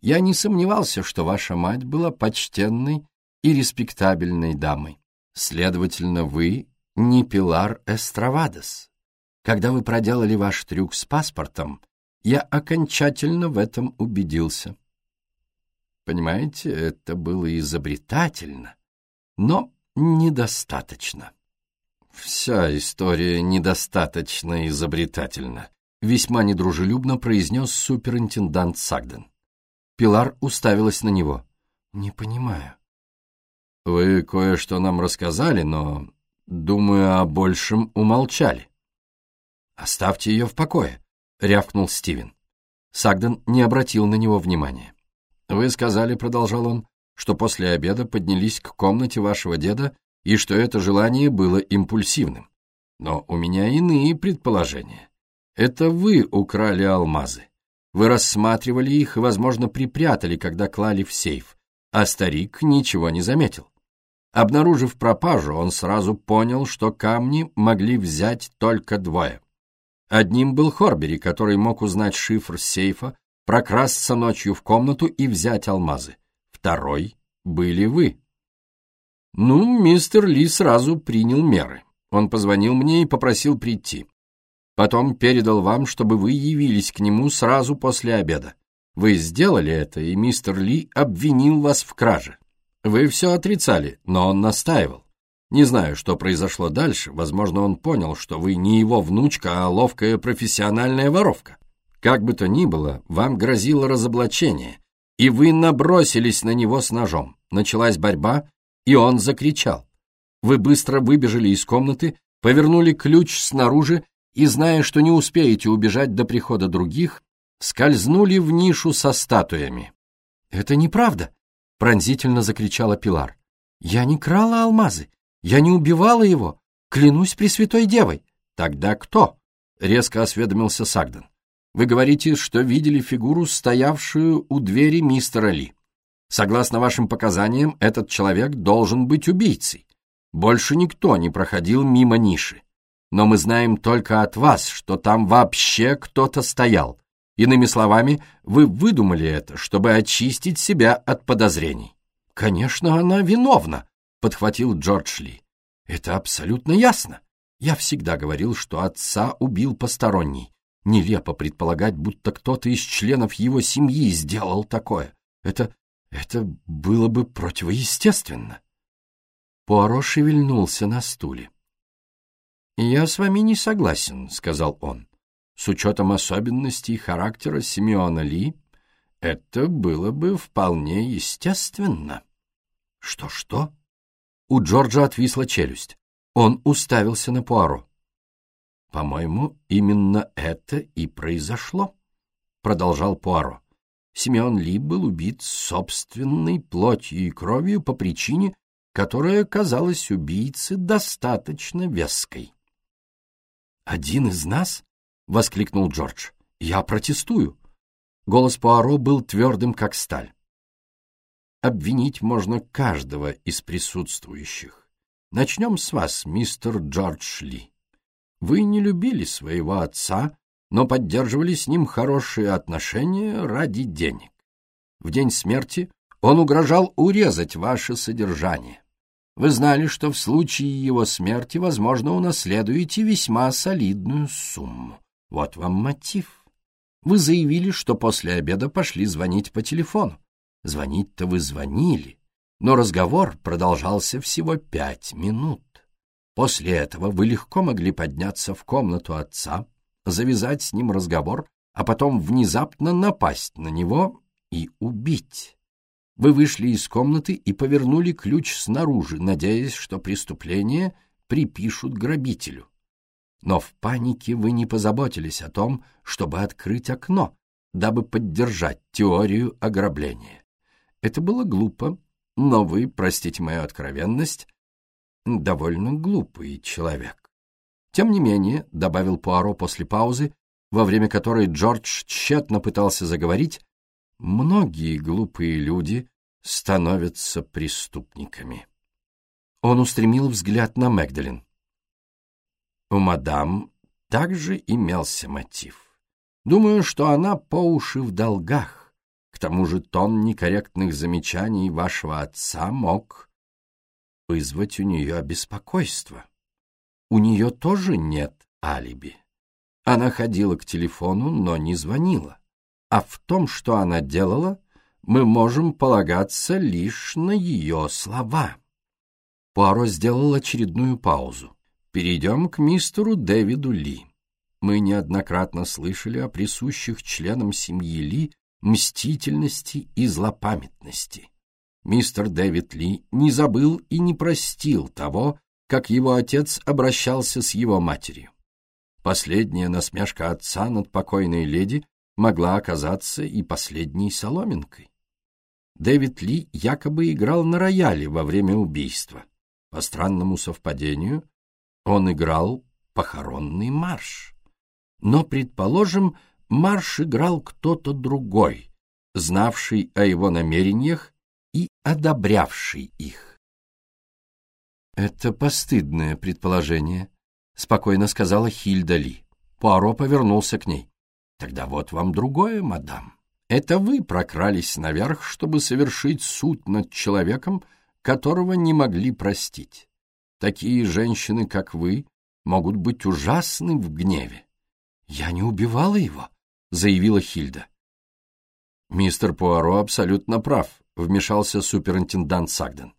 Я не сомневался, что ваша мать была почтенной и респектабельной дамой. Следовательно, вы не Пилар Эстравадос. Когда вы проделали ваш трюк с паспортом, я окончательно в этом убедился. Понимаете, это было изобретательно, но недостаточно. Вся история недостаточно изобретательна, весьма недружелюбно произнес суперинтендант Сагден. Пилар уставилась на него. «Не понимаю». «Вы кое-что нам рассказали, но, думаю, о большем умолчали». «Оставьте ее в покое», — рявкнул Стивен. Сагден не обратил на него внимания. «Вы сказали, — продолжал он, — что после обеда поднялись к комнате вашего деда и что это желание было импульсивным. Но у меня иные предположения. Это вы украли алмазы. Вы рассматривали их и, возможно, припрятали, когда клали в сейф, а старик ничего не заметил. Обнаружив пропажу, он сразу понял, что камни могли взять только двое. Одним был Хорбери, который мог узнать шифр сейфа, прокрасться ночью в комнату и взять алмазы. Второй были вы. Ну, мистер Ли сразу принял меры. Он позвонил мне и попросил прийти. Потом передал вам, чтобы вы явились к нему сразу после обеда. Вы сделали это, и мистер Ли обвинил вас в краже. Вы все отрицали, но он настаивал. Не знаю, что произошло дальше. Возможно, он понял, что вы не его внучка, а ловкая профессиональная воровка. Как бы то ни было, вам грозило разоблачение, и вы набросились на него с ножом. Началась борьба, и он закричал. Вы быстро выбежали из комнаты, повернули ключ снаружи и, зная, что не успеете убежать до прихода других, скользнули в нишу со статуями. «Это неправда!» — пронзительно закричала Пилар. «Я не крала алмазы, я не убивала его, клянусь Пресвятой Девой». «Тогда кто?» — резко осведомился Сагден. «Вы говорите, что видели фигуру, стоявшую у двери мистера Ли. Согласно вашим показаниям, этот человек должен быть убийцей. Больше никто не проходил мимо ниши но мы знаем только от вас, что там вообще кто-то стоял. Иными словами, вы выдумали это, чтобы очистить себя от подозрений. «Конечно, она виновна», — подхватил Джордж Ли. «Это абсолютно ясно. Я всегда говорил, что отца убил посторонний. Нелепо предполагать, будто кто-то из членов его семьи сделал такое. Это... это было бы противоестественно». Пуаро шевельнулся на стуле. «Я с вами не согласен», — сказал он. «С учетом особенностей характера Симеона Ли, это было бы вполне естественно». «Что-что?» У Джорджа отвисла челюсть. Он уставился на Пуаро. «По-моему, именно это и произошло», — продолжал Пуаро. Симеон Ли был убит собственной плотью и кровью по причине, которая казалась убийце достаточно веской. «Один из нас?» — воскликнул Джордж. «Я протестую». Голос Пуаро был твердым, как сталь. «Обвинить можно каждого из присутствующих. Начнем с вас, мистер Джордж Ли. Вы не любили своего отца, но поддерживали с ним хорошие отношения ради денег. В день смерти он угрожал урезать ваше содержание. Вы знали, что в случае его смерти, возможно, унаследуете весьма солидную сумму. Вот вам мотив. Вы заявили, что после обеда пошли звонить по телефону. Звонить-то вы звонили, но разговор продолжался всего пять минут. После этого вы легко могли подняться в комнату отца, завязать с ним разговор, а потом внезапно напасть на него и убить. Вы вышли из комнаты и повернули ключ снаружи, надеясь, что преступление припишут грабителю. Но в панике вы не позаботились о том, чтобы открыть окно, дабы поддержать теорию ограбления. Это было глупо, но вы, простите мою откровенность, довольно глупый человек. Тем не менее, — добавил Пуаро после паузы, во время которой Джордж тщетно пытался заговорить, многие глупые люди становятся преступниками. Он устремил взгляд на Мэгдалин. У мадам также имелся мотив. Думаю, что она по уши в долгах. К тому же тон некорректных замечаний вашего отца мог вызвать у нее беспокойство. У нее тоже нет алиби. Она ходила к телефону, но не звонила. А в том, что она делала, мы можем полагаться лишь на ее слова. Пуаро сделал очередную паузу. Перейдем к мистеру Дэвиду Ли. Мы неоднократно слышали о присущих членам семьи Ли мстительности и злопамятности. Мистер Дэвид Ли не забыл и не простил того, как его отец обращался с его матерью. Последняя насмешка отца над покойной леди могла оказаться и последней соломинкой. Дэвид Ли якобы играл на рояле во время убийства. По странному совпадению, он играл похоронный марш. Но, предположим, марш играл кто-то другой, знавший о его намерениях и одобрявший их. «Это постыдное предположение», — спокойно сказала Хильда Ли. Пуаро повернулся к ней. «Тогда вот вам другое, мадам. Это вы прокрались наверх, чтобы совершить суд над человеком, которого не могли простить. Такие женщины, как вы, могут быть ужасны в гневе. «Я не убивала его», — заявила Хильда. «Мистер Пуаро абсолютно прав», — вмешался суперинтендант Сагден.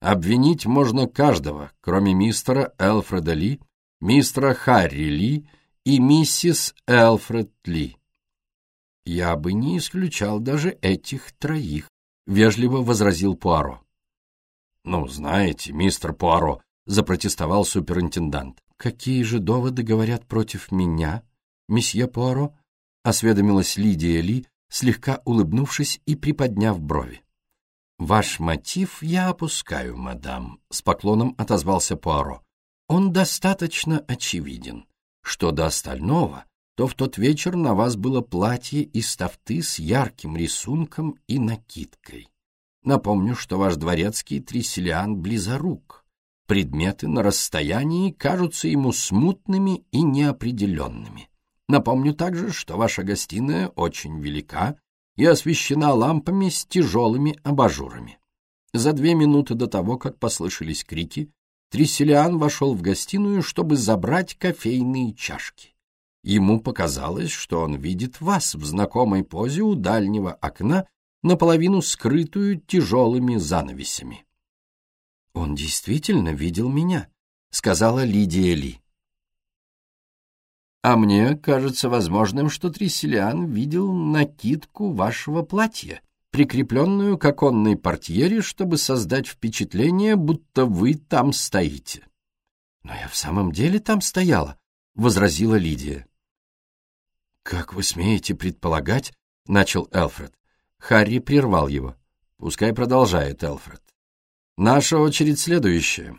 «Обвинить можно каждого, кроме мистера Элфреда Ли, мистера Харри Ли и миссис Элфред Ли». «Я бы не исключал даже этих троих», — вежливо возразил Пуаро. «Ну, знаете, мистер Пуаро», — запротестовал суперинтендант. «Какие же доводы говорят против меня, месье Пуаро?» — осведомилась Лидия Ли, слегка улыбнувшись и приподняв брови. «Ваш мотив я опускаю, мадам», — с поклоном отозвался Пуаро. «Он достаточно очевиден. Что до остального, то в тот вечер на вас было платье из тафты с ярким рисунком и накидкой. Напомню, что ваш дворецкий Тресселиан близорук. Предметы на расстоянии кажутся ему смутными и неопределенными. Напомню также, что ваша гостиная очень велика и освещена лампами с тяжелыми абажурами. За две минуты до того, как послышались крики, Тресселиан вошел в гостиную, чтобы забрать кофейные чашки. Ему показалось, что он видит вас в знакомой позе у дальнего окна наполовину скрытую тяжелыми занавесями. «Он действительно видел меня», — сказала Лидия Ли. «А мне кажется возможным, что Тресселиан видел накидку вашего платья, прикрепленную к оконной портьере, чтобы создать впечатление, будто вы там стоите». «Но я в самом деле там стояла», — возразила Лидия. «Как вы смеете предполагать?» — начал Элфред. Харри прервал его. «Пускай продолжает, Элфред. Наша очередь следующая.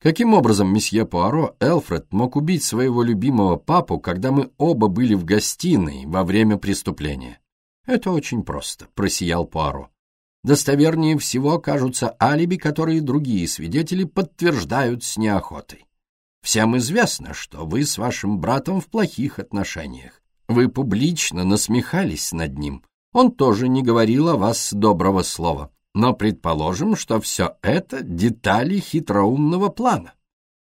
Каким образом месье Пуаро Элфред мог убить своего любимого папу, когда мы оба были в гостиной во время преступления? Это очень просто, просиял Пуаро. Достовернее всего кажутся алиби, которые другие свидетели подтверждают с неохотой. Всем известно, что вы с вашим братом в плохих отношениях. Вы публично насмехались над ним, он тоже не говорил о вас доброго слова. Но предположим, что все это детали хитроумного плана.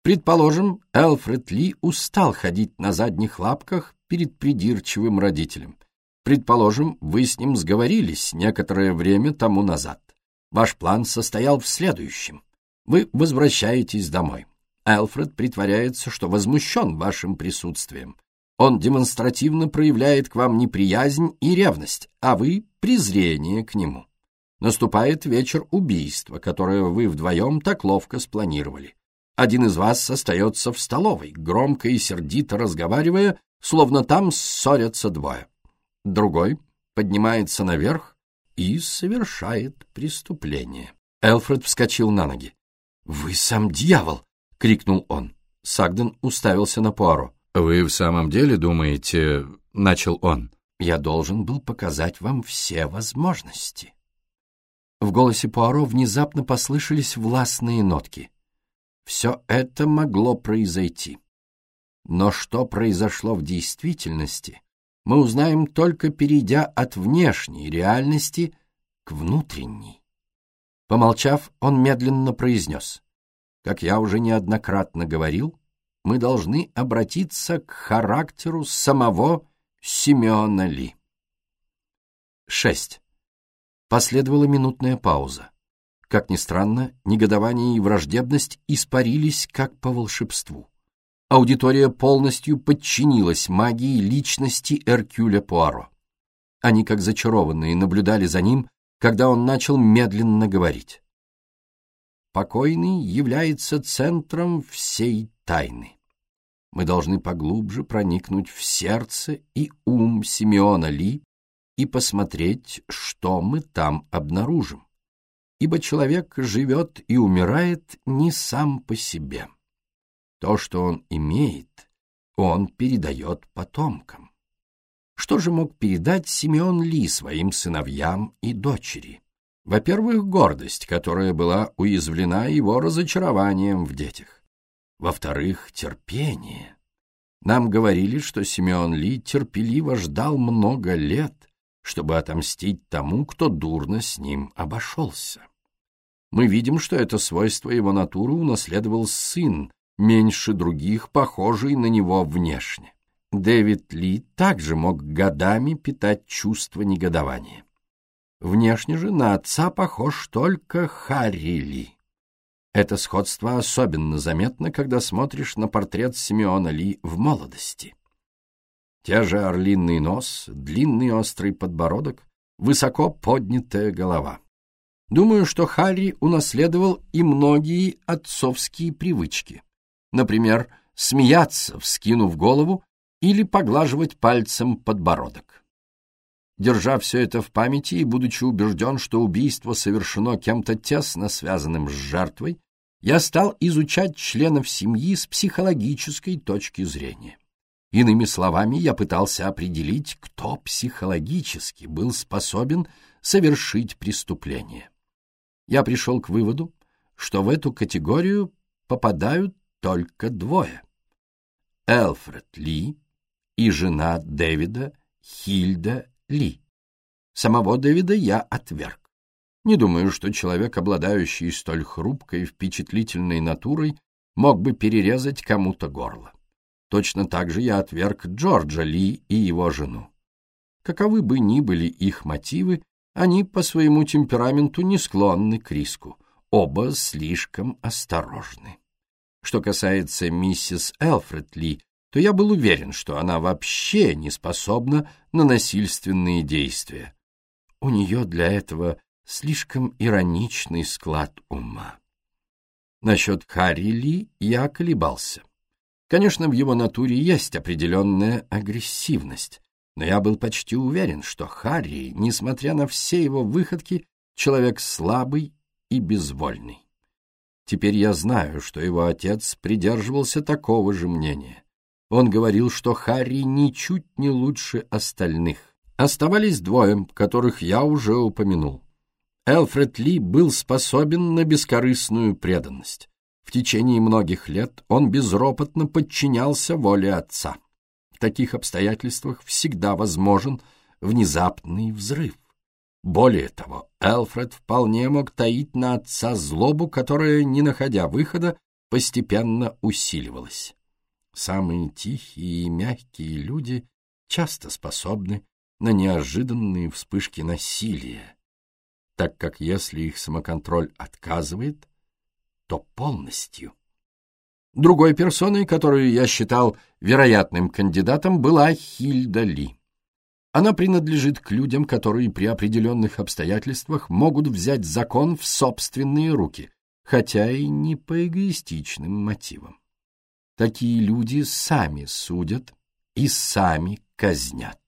Предположим, Элфред Ли устал ходить на задних лапках перед придирчивым родителем. Предположим, вы с ним сговорились некоторое время тому назад. Ваш план состоял в следующем. Вы возвращаетесь домой. Элфред притворяется, что возмущен вашим присутствием. Он демонстративно проявляет к вам неприязнь и ревность, а вы — презрение к нему. Наступает вечер убийства, которое вы вдвоем так ловко спланировали. Один из вас остается в столовой, громко и сердито разговаривая, словно там ссорятся двое. Другой поднимается наверх и совершает преступление. Элфред вскочил на ноги. «Вы сам дьявол!» — крикнул он. Сагден уставился на Пуаро. «Вы в самом деле думаете...» — начал он. «Я должен был показать вам все возможности». В голосе Пуаро внезапно послышались властные нотки. Все это могло произойти. Но что произошло в действительности, мы узнаем только перейдя от внешней реальности к внутренней. Помолчав, он медленно произнес. Как я уже неоднократно говорил, мы должны обратиться к характеру самого Симеона Ли. 6. Последовала минутная пауза. Как ни странно, негодование и враждебность испарились как по волшебству. Аудитория полностью подчинилась магии личности Эркюля Пуаро. Они, как зачарованные, наблюдали за ним, когда он начал медленно говорить. Покойный является центром всей тайны. Мы должны поглубже проникнуть в сердце и ум Симеона Ли и посмотреть, что мы там обнаружим. Ибо человек живет и умирает не сам по себе. То, что он имеет, он передает потомкам. Что же мог передать Симеон Ли своим сыновьям и дочери? Во-первых, гордость, которая была уязвлена его разочарованием в детях. Во-вторых, терпение. Нам говорили, что Симеон Ли терпеливо ждал много лет, чтобы отомстить тому, кто дурно с ним обошелся. Мы видим, что это свойство его натуры унаследовал сын, меньше других, похожий на него внешне. Дэвид Ли также мог годами питать чувство негодования. Внешне же на отца похож только Харри Ли. Это сходство особенно заметно, когда смотришь на портрет Симеона Ли в молодости. Те же орлиный нос, длинный острый подбородок, высоко поднятая голова. Думаю, что Харри унаследовал и многие отцовские привычки. Например, смеяться, вскинув голову, или поглаживать пальцем подбородок. Держа все это в памяти и будучи убежден, что убийство совершено кем-то тесно связанным с жертвой, я стал изучать членов семьи с психологической точки зрения. Иными словами, я пытался определить, кто психологически был способен совершить преступление. Я пришел к выводу, что в эту категорию попадают только двое. Элфред Ли и жена Дэвида Хильда ли. Самого Дэвида я отверг. Не думаю, что человек, обладающий столь хрупкой и впечатлительной натурой, мог бы перерезать кому-то горло. Точно так же я отверг Джорджа Ли и его жену. Каковы бы ни были их мотивы, они по своему темпераменту не склонны к риску. Оба слишком осторожны. Что касается миссис Элфред Ли, то я был уверен, что она вообще не способна на насильственные действия. У нее для этого слишком ироничный склад ума. Насчет Харри Ли я колебался. Конечно, в его натуре есть определенная агрессивность, но я был почти уверен, что Харри, несмотря на все его выходки, человек слабый и безвольный. Теперь я знаю, что его отец придерживался такого же мнения. Он говорил, что Харри ничуть не лучше остальных. Оставались двое, которых я уже упомянул. Элфред Ли был способен на бескорыстную преданность. В течение многих лет он безропотно подчинялся воле отца. В таких обстоятельствах всегда возможен внезапный взрыв. Более того, Элфред вполне мог таить на отца злобу, которая, не находя выхода, постепенно усиливалась. Самые тихие и мягкие люди часто способны на неожиданные вспышки насилия, так как если их самоконтроль отказывает, то полностью. Другой персоной, которую я считал вероятным кандидатом, была Хильда Ли. Она принадлежит к людям, которые при определенных обстоятельствах могут взять закон в собственные руки, хотя и не по эгоистичным мотивам. Такие люди сами судят и сами казнят.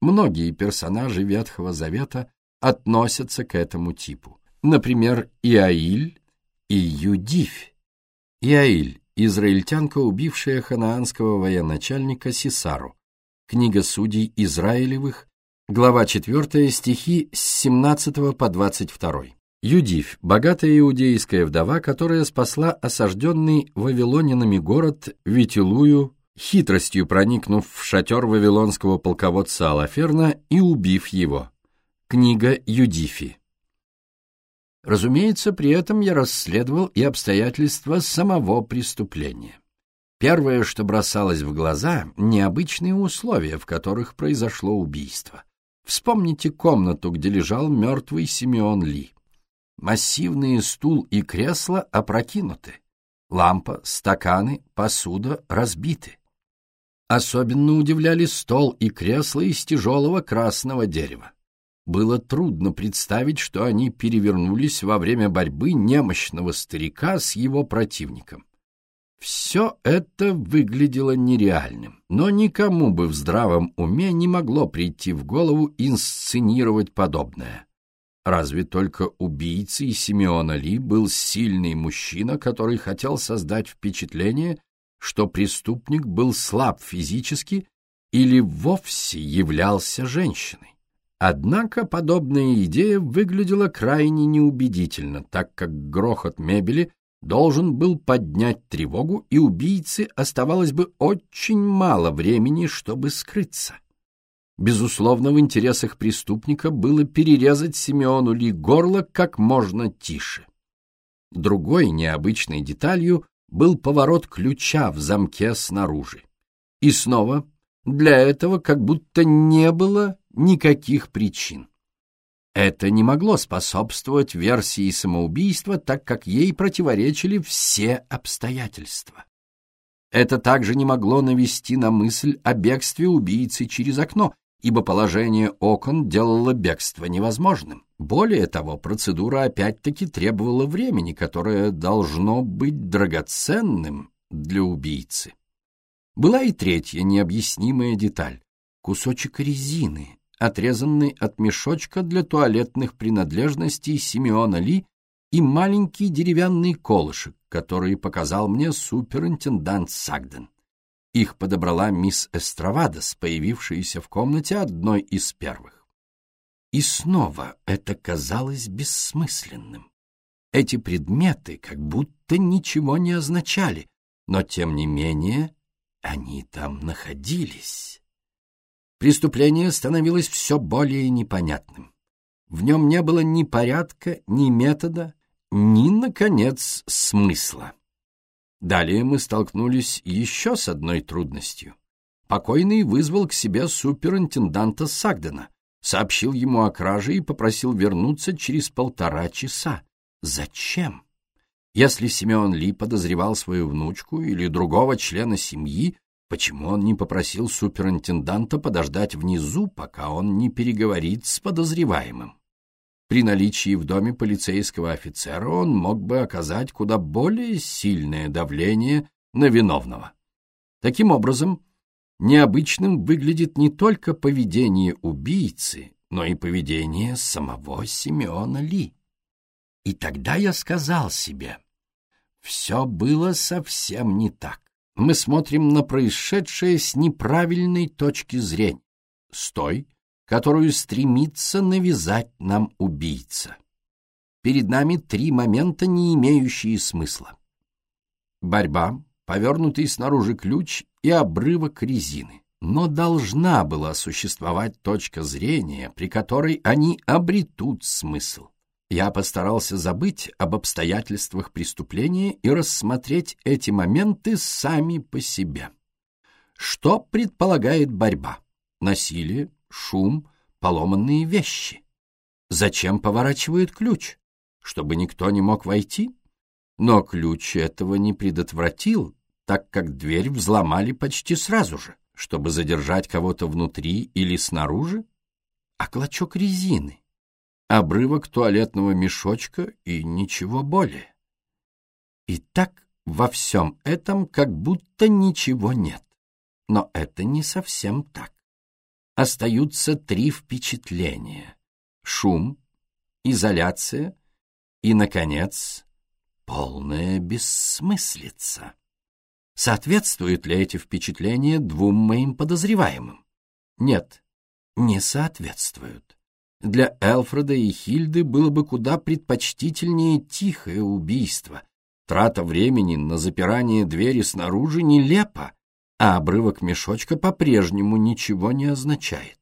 Многие персонажи Ветхого Завета относятся к этому типу. Например, Иаиль и Юдифь. Иаиль – израильтянка, убившая ханаанского военачальника Сисару. Книга судей Израилевых, глава 4, стихи с 17 по 22. Юдивь, богатая иудейская вдова, которая спасла осажденный вавилонянами город Витилую, хитростью проникнув в шатер вавилонского полководца Алаферна и убив его. Книга Юдифи. Разумеется, при этом я расследовал и обстоятельства самого преступления. Первое, что бросалось в глаза — необычные условия, в которых произошло убийство. Вспомните комнату, где лежал мертвый Симеон Ли. Массивные стул и кресло опрокинуты. Лампа, стаканы, посуда разбиты. Особенно удивляли стол и кресло из тяжелого красного дерева. Было трудно представить, что они перевернулись во время борьбы немощного старика с его противником. Все это выглядело нереальным, но никому бы в здравом уме не могло прийти в голову инсценировать подобное. Разве только убийцей Симеона Ли был сильный мужчина, который хотел создать впечатление, что преступник был слаб физически или вовсе являлся женщиной. Однако подобная идея выглядела крайне неубедительно, так как грохот мебели должен был поднять тревогу, и убийце оставалось бы очень мало времени, чтобы скрыться. Безусловно, в интересах преступника было перерезать Симеону Ли горло как можно тише. Другой необычной деталью был поворот ключа в замке снаружи. И снова для этого как будто не было никаких причин. Это не могло способствовать версии самоубийства, так как ей противоречили все обстоятельства. Это также не могло навести на мысль о бегстве убийцы через окно, ибо положение окон делало бегство невозможным. Более того, процедура опять-таки требовала времени, которое должно быть драгоценным для убийцы. Была и третья необъяснимая деталь — кусочек резины, отрезанный от мешочка для туалетных принадлежностей Симеона Ли и маленький деревянный колышек, который показал мне суперинтендант Сагден. Их подобрала мисс Эстравадос, появившаяся в комнате одной из первых. И снова это казалось бессмысленным. Эти предметы как будто ничего не означали, но тем не менее они там находились. Преступление становилось все более непонятным. В нем не было ни порядка, ни метода, ни, наконец, смысла. Далее мы столкнулись еще с одной трудностью. Покойный вызвал к себе суперинтенданта Сагдена, сообщил ему о краже и попросил вернуться через полтора часа. Зачем? Если Семен Ли подозревал свою внучку или другого члена семьи, почему он не попросил суперинтенданта подождать внизу, пока он не переговорит с подозреваемым? При наличии в доме полицейского офицера он мог бы оказать куда более сильное давление на виновного. Таким образом, необычным выглядит не только поведение убийцы, но и поведение самого Симеона Ли. И тогда я сказал себе, все было совсем не так. Мы смотрим на происшедшее с неправильной точки зрения, с той, которую стремится навязать нам убийца. Перед нами три момента, не имеющие смысла. Борьба, повернутый снаружи ключ и обрывок резины. Но должна была существовать точка зрения, при которой они обретут смысл. Я постарался забыть об обстоятельствах преступления и рассмотреть эти моменты сами по себе. Что предполагает борьба? Насилие, шум, поломанные вещи. Зачем поворачивают ключ? Чтобы никто не мог войти? Но ключ этого не предотвратил, так как дверь взломали почти сразу же, чтобы задержать кого-то внутри или снаружи. А клочок резины, обрывок туалетного мешочка и ничего более. И так во всем этом как будто ничего нет. Но это не совсем так остаются три впечатления — шум, изоляция и, наконец, полная бессмыслица. Соответствуют ли эти впечатления двум моим подозреваемым? Нет, не соответствуют. Для Элфреда и Хильды было бы куда предпочтительнее тихое убийство. Трата времени на запирание двери снаружи нелепа, а обрывок мешочка по-прежнему ничего не означает.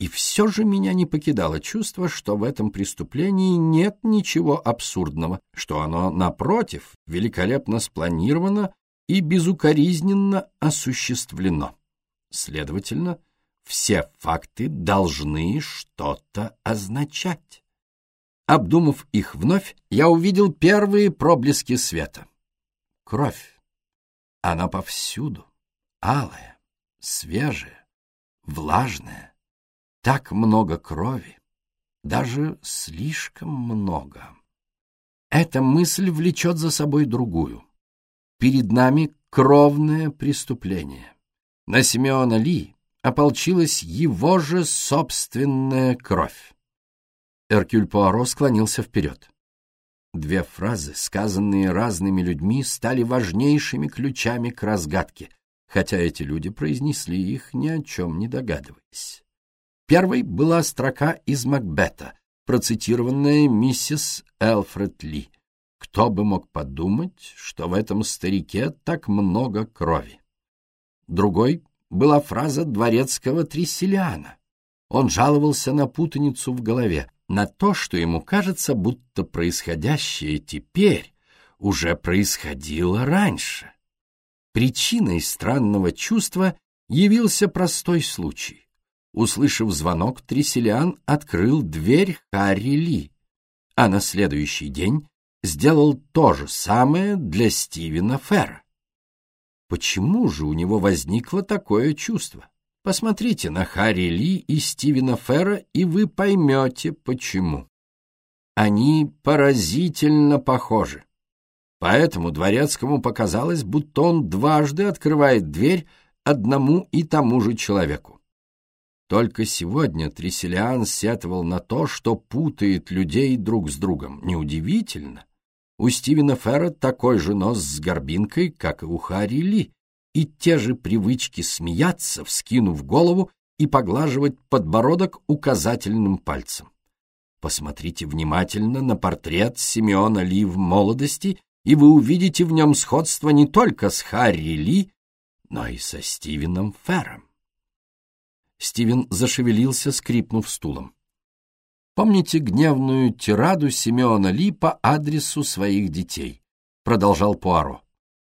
И все же меня не покидало чувство, что в этом преступлении нет ничего абсурдного, что оно, напротив, великолепно спланировано и безукоризненно осуществлено. Следовательно, все факты должны что-то означать. Обдумав их вновь, я увидел первые проблески света. Кровь. Она повсюду. Алая, свежая, влажная. Так много крови. Даже слишком много. Эта мысль влечет за собой другую. Перед нами кровное преступление. На Симеона Ли ополчилась его же собственная кровь. Эркюль Пуаро склонился вперед. Две фразы, сказанные разными людьми, стали важнейшими ключами к разгадке, хотя эти люди произнесли их ни о чем не догадываясь. Первой была строка из Макбета, процитированная миссис Элфред Ли. Кто бы мог подумать, что в этом старике так много крови? Другой была фраза дворецкого Тресселиана. Он жаловался на путаницу в голове, на то, что ему кажется, будто происходящее теперь уже происходило раньше. Причиной странного чувства явился простой случай. Услышав звонок, Тресселиан открыл дверь Харри Ли, а на следующий день сделал то же самое для Стивена Ферра. Почему же у него возникло такое чувство? Посмотрите на Харри Ли и Стивена Ферра, и вы поймете, почему. Они поразительно похожи. Поэтому Дворецкому показалось, будто он дважды открывает дверь одному и тому же человеку. Только сегодня Тресселиан сетовал на то, что путает людей друг с другом. Неудивительно. У Стивена Ферра такой же нос с горбинкой, как и у Харри Ли, и те же привычки смеяться, вскинув голову и поглаживать подбородок указательным пальцем. Посмотрите внимательно на портрет Симеона Ли в молодости, и вы увидите в нем сходство не только с Харри Ли, но и со Стивеном Ферром. Стивен зашевелился, скрипнув стулом. Помните гневную тираду Симеона Ли по адресу своих детей? Продолжал Пуаро.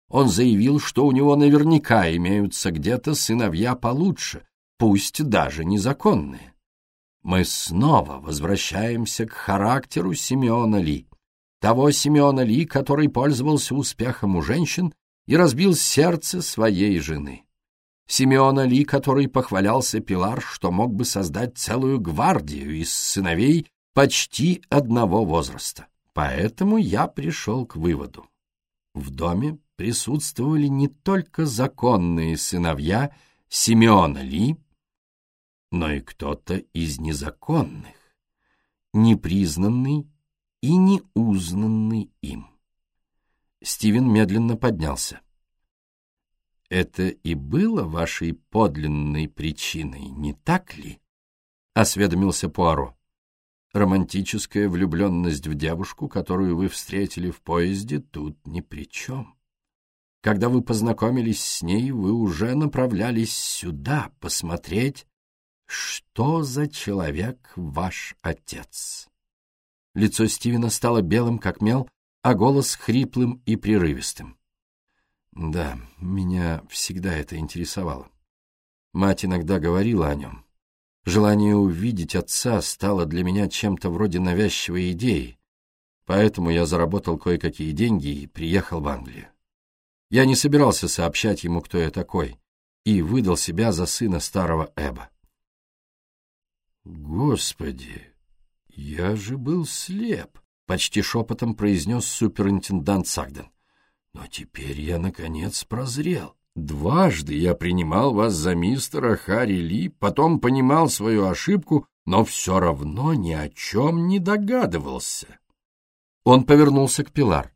Он заявил, что у него наверняка имеются где-то сыновья получше, пусть даже незаконные. Мы снова возвращаемся к характеру Симеона Ли. Того Симеона Ли, который пользовался успехом у женщин и разбил сердце своей жены. Симеона Ли, который похвалялся Пилар, что мог бы создать целую гвардию из сыновей почти одного возраста. Поэтому я пришел к выводу. В доме присутствовали не только законные сыновья Симеона Ли, но и кто-то из незаконных, непризнанный и неузнанный им. Стивен медленно поднялся. Это и было вашей подлинной причиной, не так ли? Осведомился Пуаро. Романтическая влюбленность в девушку, которую вы встретили в поезде, тут ни при чем. Когда вы познакомились с ней, вы уже направлялись сюда посмотреть, что за человек ваш отец. Лицо Стивена стало белым, как мел, а голос хриплым и прерывистым. Да, меня всегда это интересовало. Мать иногда говорила о нем. Желание увидеть отца стало для меня чем-то вроде навязчивой идеи, поэтому я заработал кое-какие деньги и приехал в Англию. Я не собирался сообщать ему, кто я такой, и выдал себя за сына старого Эба. «Господи, я же был слеп!» — почти шепотом произнес суперинтендант Сагден. Но теперь я, наконец, прозрел. Дважды я принимал вас за мистера Харри Ли, потом понимал свою ошибку, но все равно ни о чем не догадывался. Он повернулся к Пилар.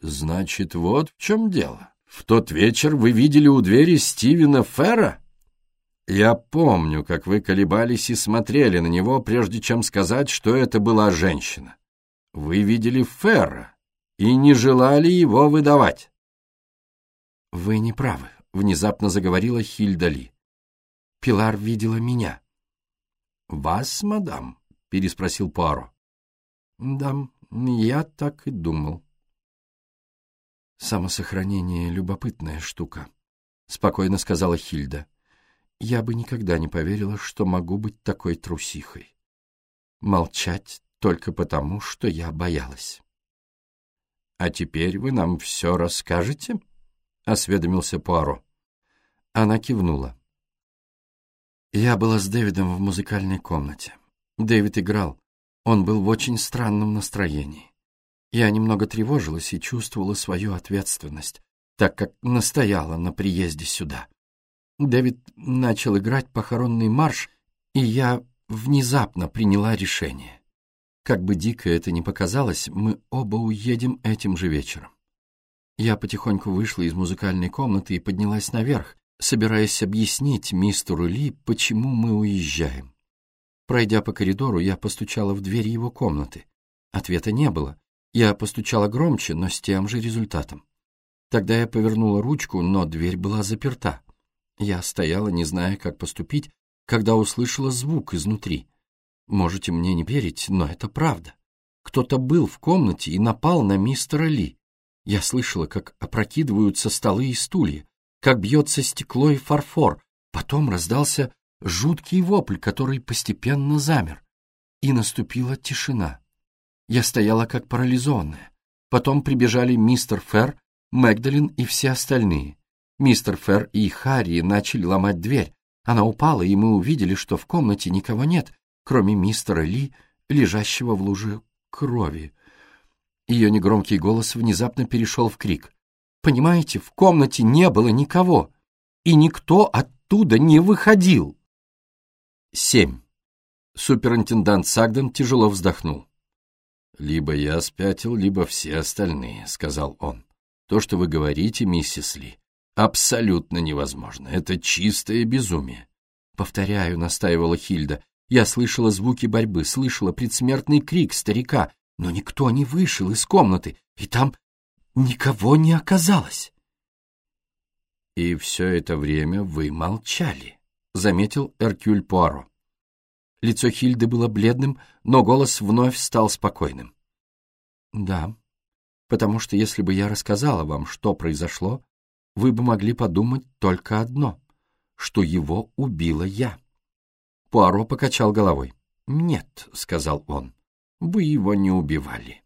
Значит, вот в чем дело. В тот вечер вы видели у двери Стивена Ферра? Я помню, как вы колебались и смотрели на него, прежде чем сказать, что это была женщина. Вы видели Ферра и не желали его выдавать. Вы не правы, внезапно заговорила Хильда Ли. Пилар видела меня. Вас, мадам? переспросил Пуаро. Да, я так и думал. Самосохранение — любопытная штука, — спокойно сказала Хильда. Я бы никогда не поверила, что могу быть такой трусихой. Молчать только потому, что я боялась. — А теперь вы нам все расскажете? — осведомился Пуаро. Она кивнула. Я была с Дэвидом в музыкальной комнате. Дэвид играл. Он был в очень странном настроении. Я немного тревожилась и чувствовала свою ответственность, так как настояла на приезде сюда. Дэвид начал играть похоронный марш, и я внезапно приняла решение. Как бы дико это ни показалось, мы оба уедем этим же вечером. Я потихоньку вышла из музыкальной комнаты и поднялась наверх, собираясь объяснить мистеру Ли, почему мы уезжаем. Пройдя по коридору, я постучала в дверь его комнаты. Ответа не было. Я постучала громче, но с тем же результатом. Тогда я повернула ручку, но дверь была заперта. Я стояла, не зная, как поступить, когда услышала звук изнутри. Можете мне не верить, но это правда. Кто-то был в комнате и напал на мистера Ли. Я слышала, как опрокидываются столы и стулья, как бьется стекло и фарфор. Потом раздался жуткий вопль, который постепенно замер. И наступила тишина. Я стояла как парализованная. Потом прибежали мистер Ферр, Мэгдалин и все остальные. Мистер Ферр и Харри начали ломать дверь. Она упала, и мы увидели, что в комнате никого нет, кроме мистера Ли, лежащего в луже крови. Ее негромкий голос внезапно перешел в крик. «Понимаете, в комнате не было никого, и никто оттуда не выходил!» 7. Суперинтендант Сагден тяжело вздохнул. «Либо я спятил, либо все остальные», — сказал он. «То, что вы говорите, миссис Ли, абсолютно невозможно. Это чистое безумие». «Повторяю», — настаивала Хильда. «Я слышала звуки борьбы, слышала предсмертный крик старика, но никто не вышел из комнаты, и там никого не оказалось». «И все это время вы молчали», — заметил Эркюль Пуаро. Лицо Хильды было бледным, но голос вновь стал спокойным. «Да, потому что если бы я рассказала вам, что произошло, вы бы могли подумать только одно, что его убила я». Пуаро покачал головой. «Нет», — сказал он, — «вы его не убивали.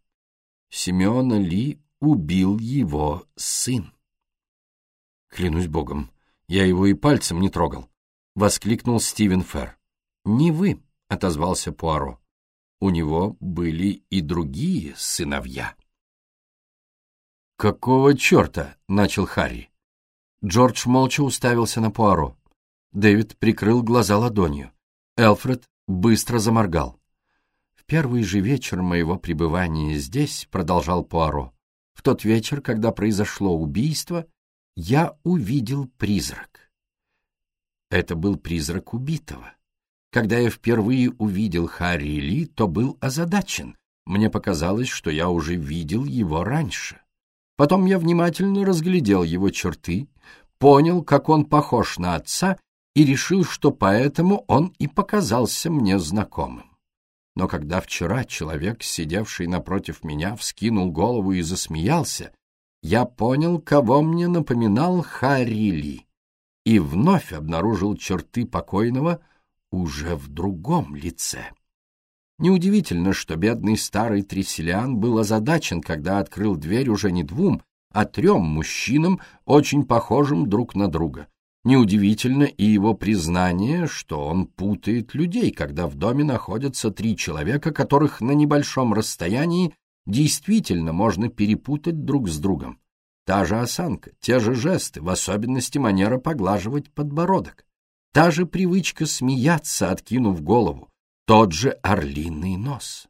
Семена Ли убил его сын». «Клянусь богом, я его и пальцем не трогал», — воскликнул Стивен Ферр. «Не вы», — отозвался Пуаро. «У него были и другие сыновья». «Какого черта?» — начал Харри. Джордж молча уставился на Пуаро. Дэвид прикрыл глаза ладонью. Элфред быстро заморгал. «В первый же вечер моего пребывания здесь», — продолжал Пуаро, «в тот вечер, когда произошло убийство, я увидел призрак. Это был призрак убитого. Когда я впервые увидел Харри Ли, то был озадачен. Мне показалось, что я уже видел его раньше. Потом я внимательно разглядел его черты, понял, как он похож на отца, и решил, что поэтому он и показался мне знакомым. Но когда вчера человек, сидевший напротив меня, вскинул голову и засмеялся, я понял, кого мне напоминал Харри Ли, и вновь обнаружил черты покойного, уже в другом лице. Неудивительно, что бедный старый Тресселиан был озадачен, когда открыл дверь уже не двум, а трем мужчинам, очень похожим друг на друга. Неудивительно и его признание, что он путает людей, когда в доме находятся три человека, которых на небольшом расстоянии действительно можно перепутать друг с другом. Та же осанка, те же жесты, в особенности манера поглаживать подбородок. Та же привычка смеяться, откинув голову, тот же орлиный нос.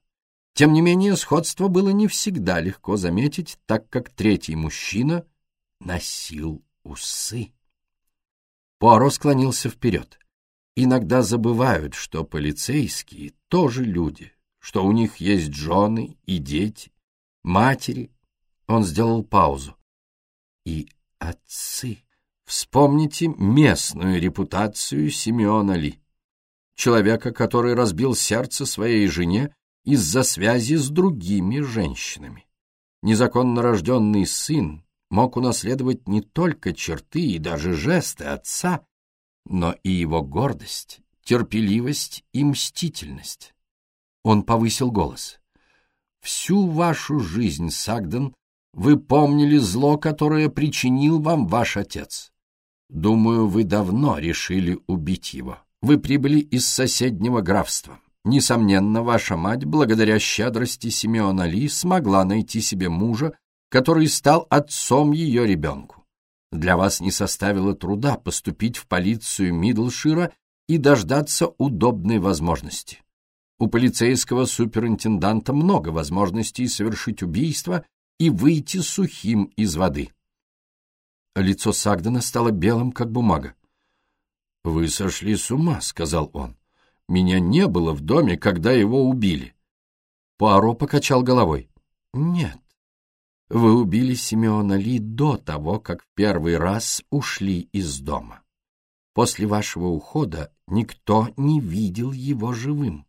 Тем не менее, сходство было не всегда легко заметить, так как третий мужчина носил усы. Пуаро склонился вперед. Иногда забывают, что полицейские тоже люди, что у них есть жены и дети, матери. Он сделал паузу. И отцы. Вспомните местную репутацию Симеона Ли, человека, который разбил сердце своей жене из-за связи с другими женщинами. Незаконно рожденный сын мог унаследовать не только черты и даже жесты отца, но и его гордость, терпеливость и мстительность. Он повысил голос. «Всю вашу жизнь, Сагден, вы помнили зло, которое причинил вам ваш отец. Думаю, вы давно решили убить его. Вы прибыли из соседнего графства. Несомненно, ваша мать, благодаря щедрости Симеона Ли, смогла найти себе мужа, который стал отцом ее ребенку. Для вас не составило труда поступить в полицию Мидлшира и дождаться удобной возможности. У полицейского суперинтенданта много возможностей совершить убийство и выйти сухим из воды. Лицо Сагдена стало белым, как бумага. «Вы сошли с ума», — сказал он. «Меня не было в доме, когда его убили». Пуаро покачал головой. «Нет, вы убили Симеона Ли до того, как в первый раз ушли из дома. После вашего ухода никто не видел его живым.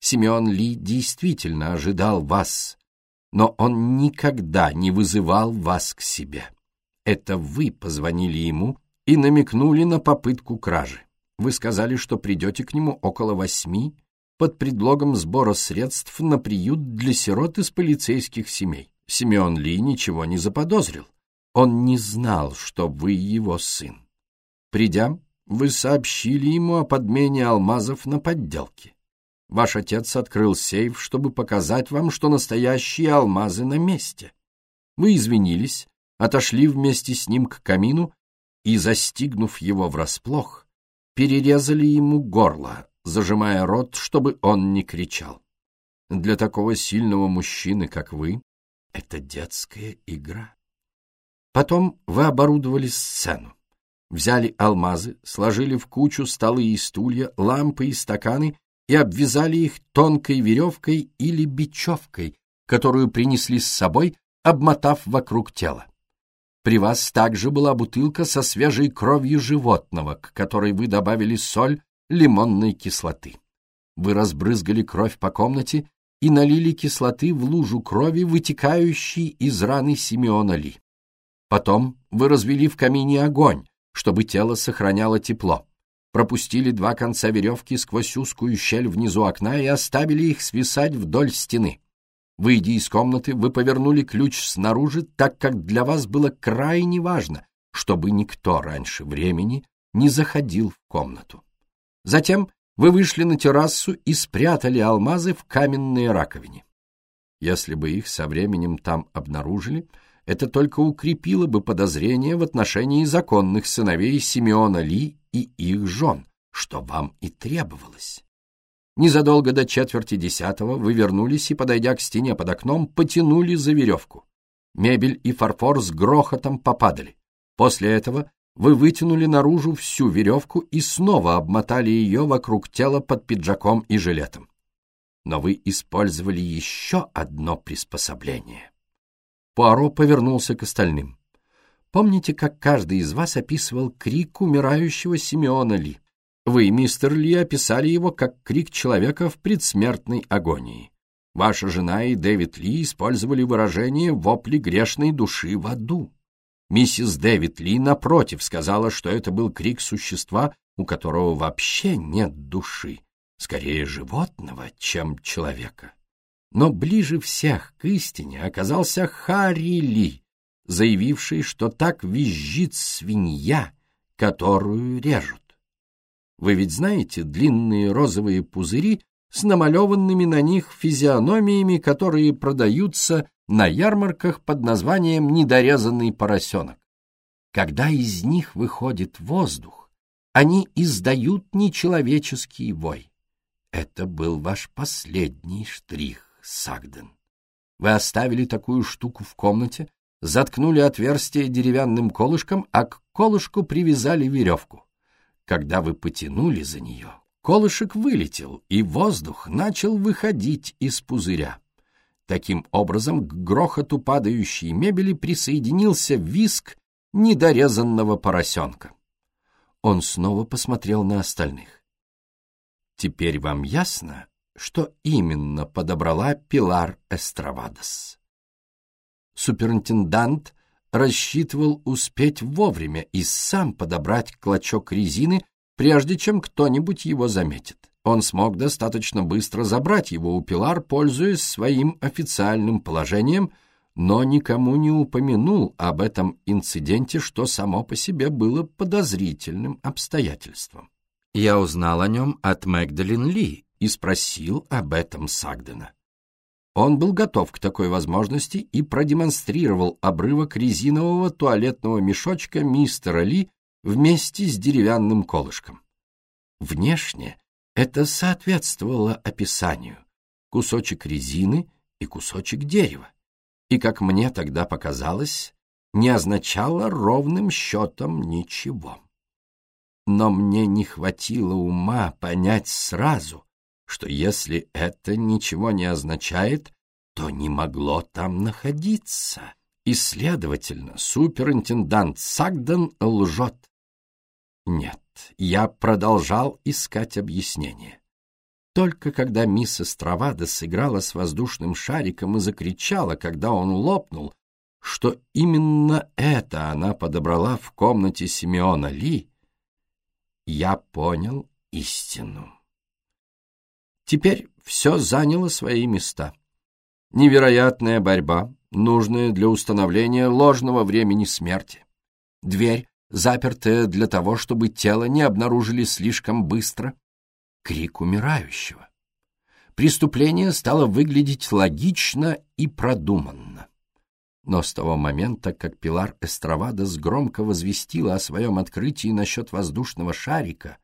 Симеон Ли действительно ожидал вас, но он никогда не вызывал вас к себе. Это вы позвонили ему и намекнули на попытку кражи. Вы сказали, что придете к нему около восьми под предлогом сбора средств на приют для сирот из полицейских семей. Симеон Ли ничего не заподозрил. Он не знал, что вы его сын. Придя, вы сообщили ему о подмене алмазов на подделке. Ваш отец открыл сейф, чтобы показать вам, что настоящие алмазы на месте. Вы извинились, отошли вместе с ним к камину и, застигнув его врасплох, перерезали ему горло, зажимая рот, чтобы он не кричал. Для такого сильного мужчины, как вы, это детская игра. Потом вы оборудовали сцену. Взяли алмазы, сложили в кучу столы и стулья, лампы и стаканы и обвязали их тонкой веревкой или бечевкой, которую принесли с собой, обмотав вокруг тела. При вас также была бутылка со свежей кровью животного, к которой вы добавили соль лимонной кислоты. Вы разбрызгали кровь по комнате и налили кислоты в лужу крови, вытекающей из раны Симеона Ли. Потом вы развели в камине огонь, чтобы тело сохраняло тепло пропустили два конца веревки сквозь узкую щель внизу окна и оставили их свисать вдоль стены. Выйдя из комнаты, вы повернули ключ снаружи, так как для вас было крайне важно, чтобы никто раньше времени не заходил в комнату. Затем вы вышли на террасу и спрятали алмазы в каменные раковине. Если бы их со временем там обнаружили, это только укрепило бы подозрения в отношении законных сыновей Симеона Ли и их жен, что вам и требовалось. Незадолго до четверти десятого вы вернулись и, подойдя к стене под окном, потянули за веревку. Мебель и фарфор с грохотом попадали. После этого вы вытянули наружу всю веревку и снова обмотали ее вокруг тела под пиджаком и жилетом. Но вы использовали еще одно приспособление. Пуаро повернулся к остальным. Помните, как каждый из вас описывал крик умирающего Симеона Ли? Вы, мистер Ли, описали его как крик человека в предсмертной агонии. Ваша жена и Дэвид Ли использовали выражение «вопли грешной души в аду». Миссис Дэвид Ли, напротив, сказала, что это был крик существа, у которого вообще нет души, скорее животного, чем человека. Но ближе всех к истине оказался Харри Ли, заявивший, что так визжит свинья, которую режут. Вы ведь знаете длинные розовые пузыри с намалеванными на них физиономиями, которые продаются на ярмарках под названием «недорезанный поросенок». Когда из них выходит воздух, они издают нечеловеческий вой. Это был ваш последний штрих, Сагден. Вы оставили такую штуку в комнате, заткнули отверстие деревянным колышком, а к колышку привязали веревку. Когда вы потянули за нее, колышек вылетел, и воздух начал выходить из пузыря. Таким образом, к грохоту падающей мебели присоединился виск недорезанного поросенка. Он снова посмотрел на остальных. «Теперь вам ясно, что именно подобрала Пилар Эстравадос?» Суперинтендант рассчитывал успеть вовремя и сам подобрать клочок резины, прежде чем кто-нибудь его заметит. Он смог достаточно быстро забрать его у Пилар, пользуясь своим официальным положением, но никому не упомянул об этом инциденте, что само по себе было подозрительным обстоятельством. Я узнал о нем от Мэгдалин Ли и спросил об этом Сагдена. Он был готов к такой возможности и продемонстрировал обрывок резинового туалетного мешочка мистера Ли вместе с деревянным колышком. Внешне это соответствовало описанию — кусочек резины и кусочек дерева, и, как мне тогда показалось, не означало ровным счетом ничего. Но мне не хватило ума понять сразу, что если это ничего не означает, то не могло там находиться. И, следовательно, суперинтендант Сагден лжет. Нет, я продолжал искать объяснение. Только когда мисс Эстравада сыграла с воздушным шариком и закричала, когда он лопнул, что именно это она подобрала в комнате Симеона Ли, я понял истину. Теперь все заняло свои места. Невероятная борьба, нужная для установления ложного времени смерти. Дверь, запертая для того, чтобы тело не обнаружили слишком быстро. Крик умирающего. Преступление стало выглядеть логично и продуманно. Но с того момента, как Пилар Эстравадос громко возвестила о своем открытии насчет воздушного шарика,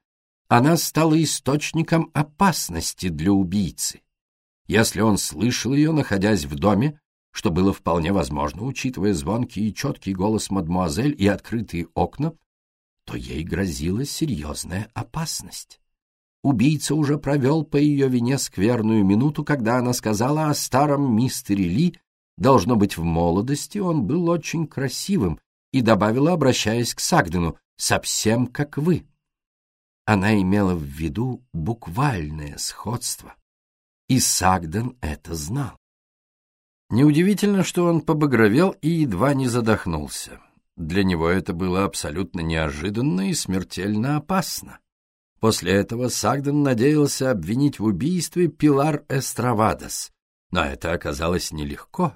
она стала источником опасности для убийцы. Если он слышал ее, находясь в доме, что было вполне возможно, учитывая звонкий и четкий голос мадмуазель и открытые окна, то ей грозила серьезная опасность. Убийца уже провел по ее вине скверную минуту, когда она сказала о старом мистере Ли, должно быть, в молодости он был очень красивым, и добавила, обращаясь к Сагдену, «совсем как вы». Она имела в виду буквальное сходство, и Сагден это знал. Неудивительно, что он побагровел и едва не задохнулся. Для него это было абсолютно неожиданно и смертельно опасно. После этого Сагден надеялся обвинить в убийстве Пилар Эстравадос, но это оказалось нелегко,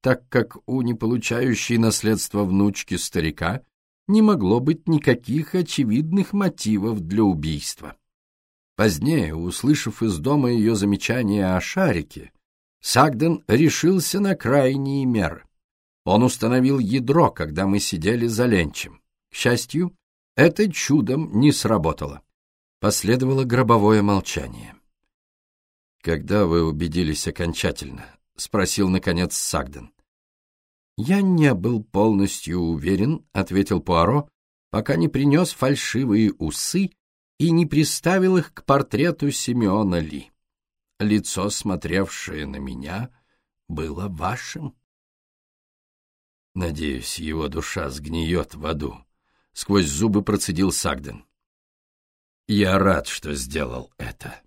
так как у неполучающей наследство внучки старика не могло быть никаких очевидных мотивов для убийства. Позднее, услышав из дома ее замечание о шарике, Сагден решился на крайние меры. Он установил ядро, когда мы сидели за ленчем. К счастью, это чудом не сработало. Последовало гробовое молчание. «Когда вы убедились окончательно?» — спросил, наконец, Сагден. «Я не был полностью уверен», — ответил Пуаро, «пока не принес фальшивые усы и не приставил их к портрету Симеона Ли. Лицо, смотревшее на меня, было вашим». «Надеюсь, его душа сгниет в аду», — сквозь зубы процедил Сагден. «Я рад, что сделал это».